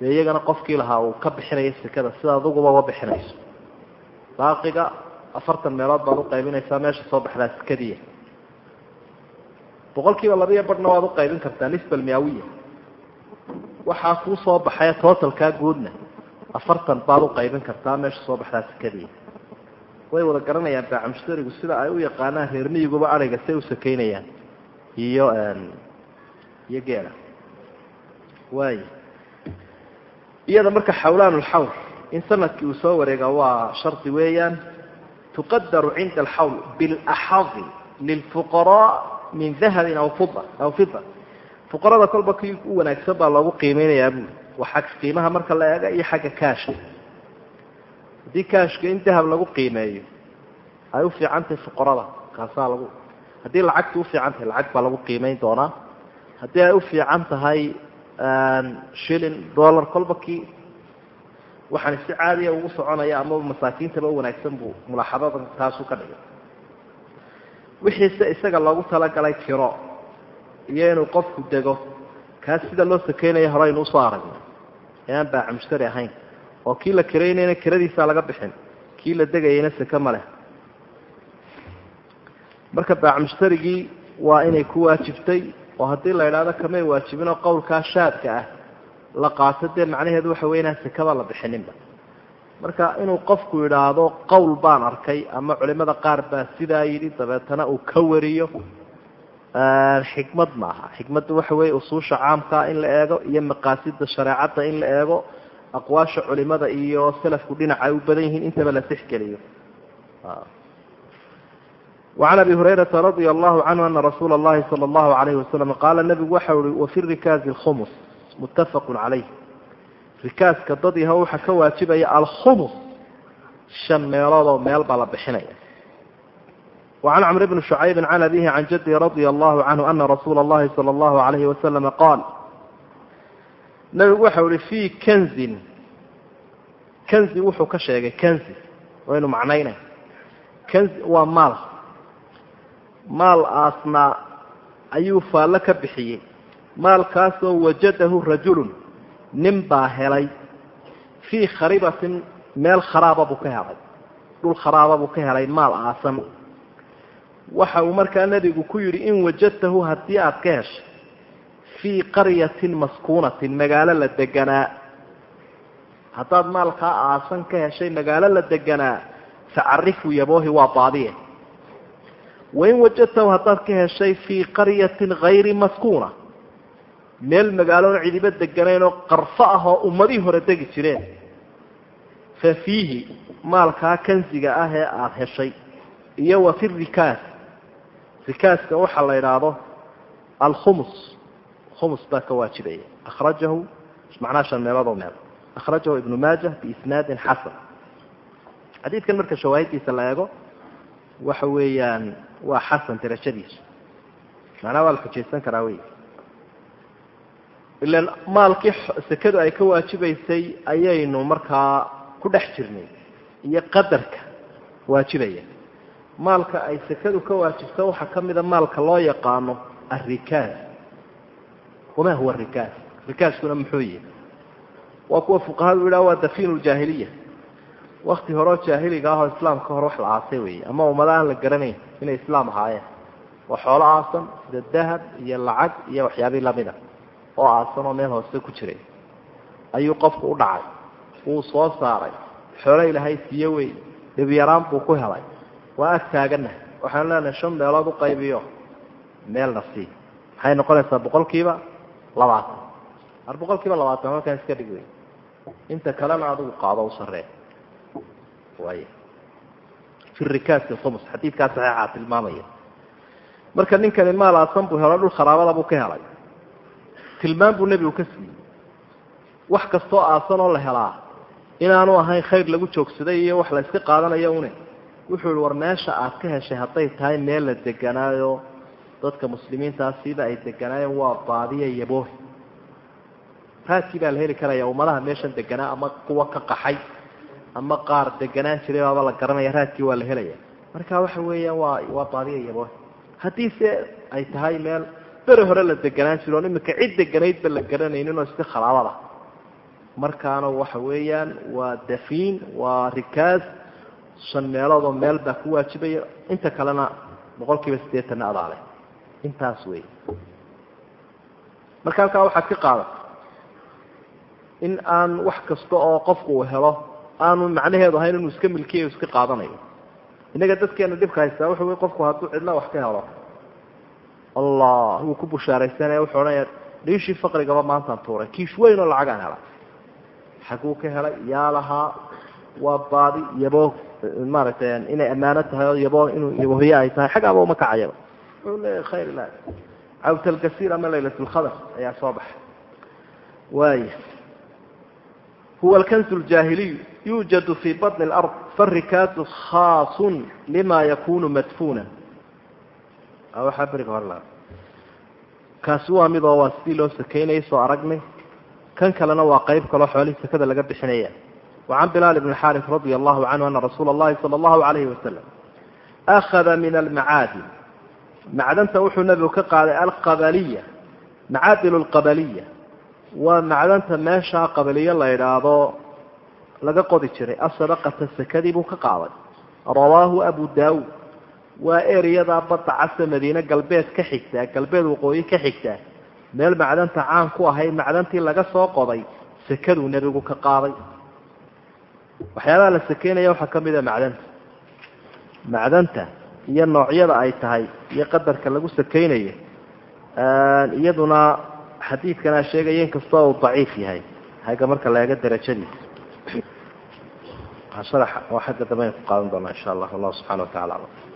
dee iyagana qofkii lahaa uu ka bixinayo sekada sida aduguba uga bixinayso. Baaqiga afartan meelood baad uqaybinaysaa meesha soo baxdaa sekadiya boqol kiiba labiyo barhna waad uqaybin kartaa nisba almiawiya waxaa kuu soo baxay totalkaa guudna. Afartan baad uqaybin kartaa meesha soo baxdaa sekadiya way wada garanayaan baacmushtarigu sida ay u yaqaanaan reer miyiguba adayga say u sakaynayaan. Iyo iyo geela. Waay iyada marka xawlaan lxawl in sannadkii uu soo wareega waa shardi weeyaan tuqadaru cinda alxawl bilaxadi lilfuqaraa min dahabin aw fida aw fida fuqarada kolba kii u wanaagsan baa loogu qiimeynayaa bu waa qiimaha marka la eega iyo xagga kaashka haddii kaashka in dahab lagu qiimeeyo ay u fiican tahay fuqarada kaasaa lagu haddii lacagta ufiican tahay lacag baa lagu qiimeyn doonaa. Haddii ay u fiican tahay shilin dollar kolba kii waxaan si caadiya ugu soconaya ama masaakiintaba u wanaagsan buu mulaaxadada taasu ka dhigay wixiise isaga loogu talagalay kiro iyo inuu qofku dego kaas sida loo sakeynaya hore aynu u soo aragno. Ee aan baaca mushtari ahayn. Oo kii la kiraynayna kiradiisaa laga bixin. Kii la degayayna seke ma leh. Marka baaca mushtarigii waa inay ku waajibtay oo haddii la idhaahdo kamay waajibinoo qowlkaa shaadka ah la qaato dee macnaheedu waxa wey inaan sekaba la bixininba marka inuu qofku idhaahdo qowl baan arkay ama culimada qaar baa sidaa yidhi dabeetana uu ka wariyo. Xikmad maaha. Xikmaddu waxa weeye usuusha caamkaa in la eego iyo maqaasida shareecadda in la eego. Aqwaasha culimada iyo salafku dhinaca ay u badan yihiin intaba la sixgeliyo wacan abi hurayraa radia allahu canhu ana rasuula allahi sala allahu alayhi wasalam qaala nabigu waxa uhi wafi rikaazi khums muttafaqu calayh rikaaska dad iho waxaa ka waajibaya alkhumus shan meeloodoo meel baa la bixinaya. Wa camr bni shucaybin can abihi can jadihi radia allahu canhu ana rasuula allahi sala allahu alayhi wasalama qaal nabigu waxau ihi fii kanzin. Kanzi wuxuu ka sheegay kanzi waynu macnaynay kanzi waa maal. Maal aasnaa ayuu faallo ka bixiyey. Maalkaasoo wajadahu rajulun nin baa helay. Fii kharibatin meel kharaaba buu ka helay. Dhul kharaaba buu ka helay maal aasan waxa uu markaa nebigu ku yidhi in wajadtahu haddii aad ka heshay fii qaryatin maskuunatin magaalo la deganaa. Haddaad maalkaa aasan ka heshay magaalo la deganaa facarifu yaboohi waa baadiye wain wajadtahu haddaad ka heshay fii qaryatin hayri maskuuna meel magaaloon cidiba deganayn oo qarfo ah oo ummadihii hore degi jireen. Fa fiihi maalkaa kansiga ah ee aada heshay iyo wa fi rikaas. Rikaaska waxaa la idhaahdo alkhumus. Khumus baa ka waajibaya akhrajahu macnaha shan meeloodoo meel. Akhrajahu ibnu maaja biisnaadin xasan. Xadiidkan marka shawaahiddiisa la eego waxa weeyaan waa xasan darajadiisu macnaha waa la xujaysan karaa wey ilan maalkii sekadu ay ka waajibaysay ayaynu markaa ku dhex jirnay. Iyo qadarka waajibaya. Maalka ay sekadu ka waajibto waxaa ka mida maalka loo yaqaano alrikaas wamaa huwa rikaas rikaaskuna muxuu yihi waa kuwa fuqahadu yidhaha waa dafiinu ljaahiliya wakti horeo jaahiliga ahoo islaamka hore wax la aasay weeye. Ama ummada aan la garanayn inay islaam ahaayeen. Waa xoolo aasan sida dahab iyo lacag iyo waxyaabii lamida oo aasan oo meel hoose ku jiray. Ayuu qofku u dhacay. Wuu soo saaray. Xoolo ilaahay siiye wey dhibyaraan buu ku helay. Waa ag waxaanu leenahay shan meelood u qaybiyo. Meelna sii. Maxay noqonaysaa boqol kiiba labaatan. Ar boqol kiiba labaatan halkaan iska dhig wey inta kalena adigu qaado u saree fi rikaasi khumus xadiidkaa saxiixa tilmaamaya. Marka ninkani maal aasan buu helo dhul kharaabada buu ka helay tilmaam buu nebigu ka siiyey. Wax kastoo aasan la helaa. Inaanu ahayn khayr lagu joogsaday iyo wax la iska qaadanayo une. Wuxuu ihi war meesha aad ka heshay hadday tahay meel la deganaayo. Dadka muslimiintaa sida ay deganaayeen waa baadiya yaboohi raadkii baa la heli karaya ummadaha meeshan deganaa ama kuwa ka qaxay ama qaar deganaan jiray baaba la garanaya. Raadkii waa la helaya marka waxa weeyaan waa waa baadiya yaboohi haddii se ay tahay meel beri hore la deganaan jiro on imika cid deganaydba la garanaynin oo iska khalaabada. Markaana waxa weeyaan waa dafiin waa rikaas shan meeloodoo meel baa ku waajibaya. Inta kalena boqol kiiba siddeetanna adaale intaas wey marka halkaa waxaad ka qaada in aan wax kasta oo qofku uu helo aanu macnaheedu ahayn inuu iska milkiyayo iska qaadanayo. Innaga dadkeena dhibka haystaa wey qofku hadduu cidna wax ka helo allah wuu ku bushaaraysanaya wuxuu odhanaya dhiishii faqrigaba maantaan tuuray kiish weyn oo lacagaan helay. Xaguu ka helay yaa lahaa waa baadi yaboo maaragtay inay ammaano tahay oo yaboo inuu yaboohiye ay tahay xaggaaba uma kacayaba. Wuxuu leeyahay khayr ilaah cawtalkasiir ama laylatlkhadar ayaa soo baxay. Waaya huwa alkanzu ljaahiliyu yuujadu fii baطni اlard farikaasu khaasun lima yakunu madfuuna waxaa beriga hore lahaa kaasi waa midoo waa sidii loo sakeynayay soo aragnay. Kan kalena waa qayb kaloo xoolihii sakada laga bixinaya. Wa bilaal bni xaris radia allahu canhu ana rasuula allahi sala allahu calayhi wasalam akhada min almacaadin macdanta wuxuu nebigu ka qaaday alqabaliya macaadil alqabaliya waa macdanta meeshaa qabaliyo la idhaahdo laga qodi jiray asadaqata sakadii buu ka qaaday. Rawaahu abu daawud waa ereyadaa badda casa madiine galbeed ka xigtaa galbeed waqooyi ka xigtaa meel macdanta caan ku ahayd macdantii laga soo qoday sakaduu nebigu ka qaaday. Waxyaabaha la sakeynaya waxaa ka mid a macdanta. Macdanta iyo noocyada ay tahay iyo qadarka lagu sakeynayo iyaduna xadiidkanaa sheegaya inkastoo uu daciif yahay. Xagga marka la eego darajadiisa. Waa ku qaadan doonaa insha allah wallahu subxana wa tacala aclam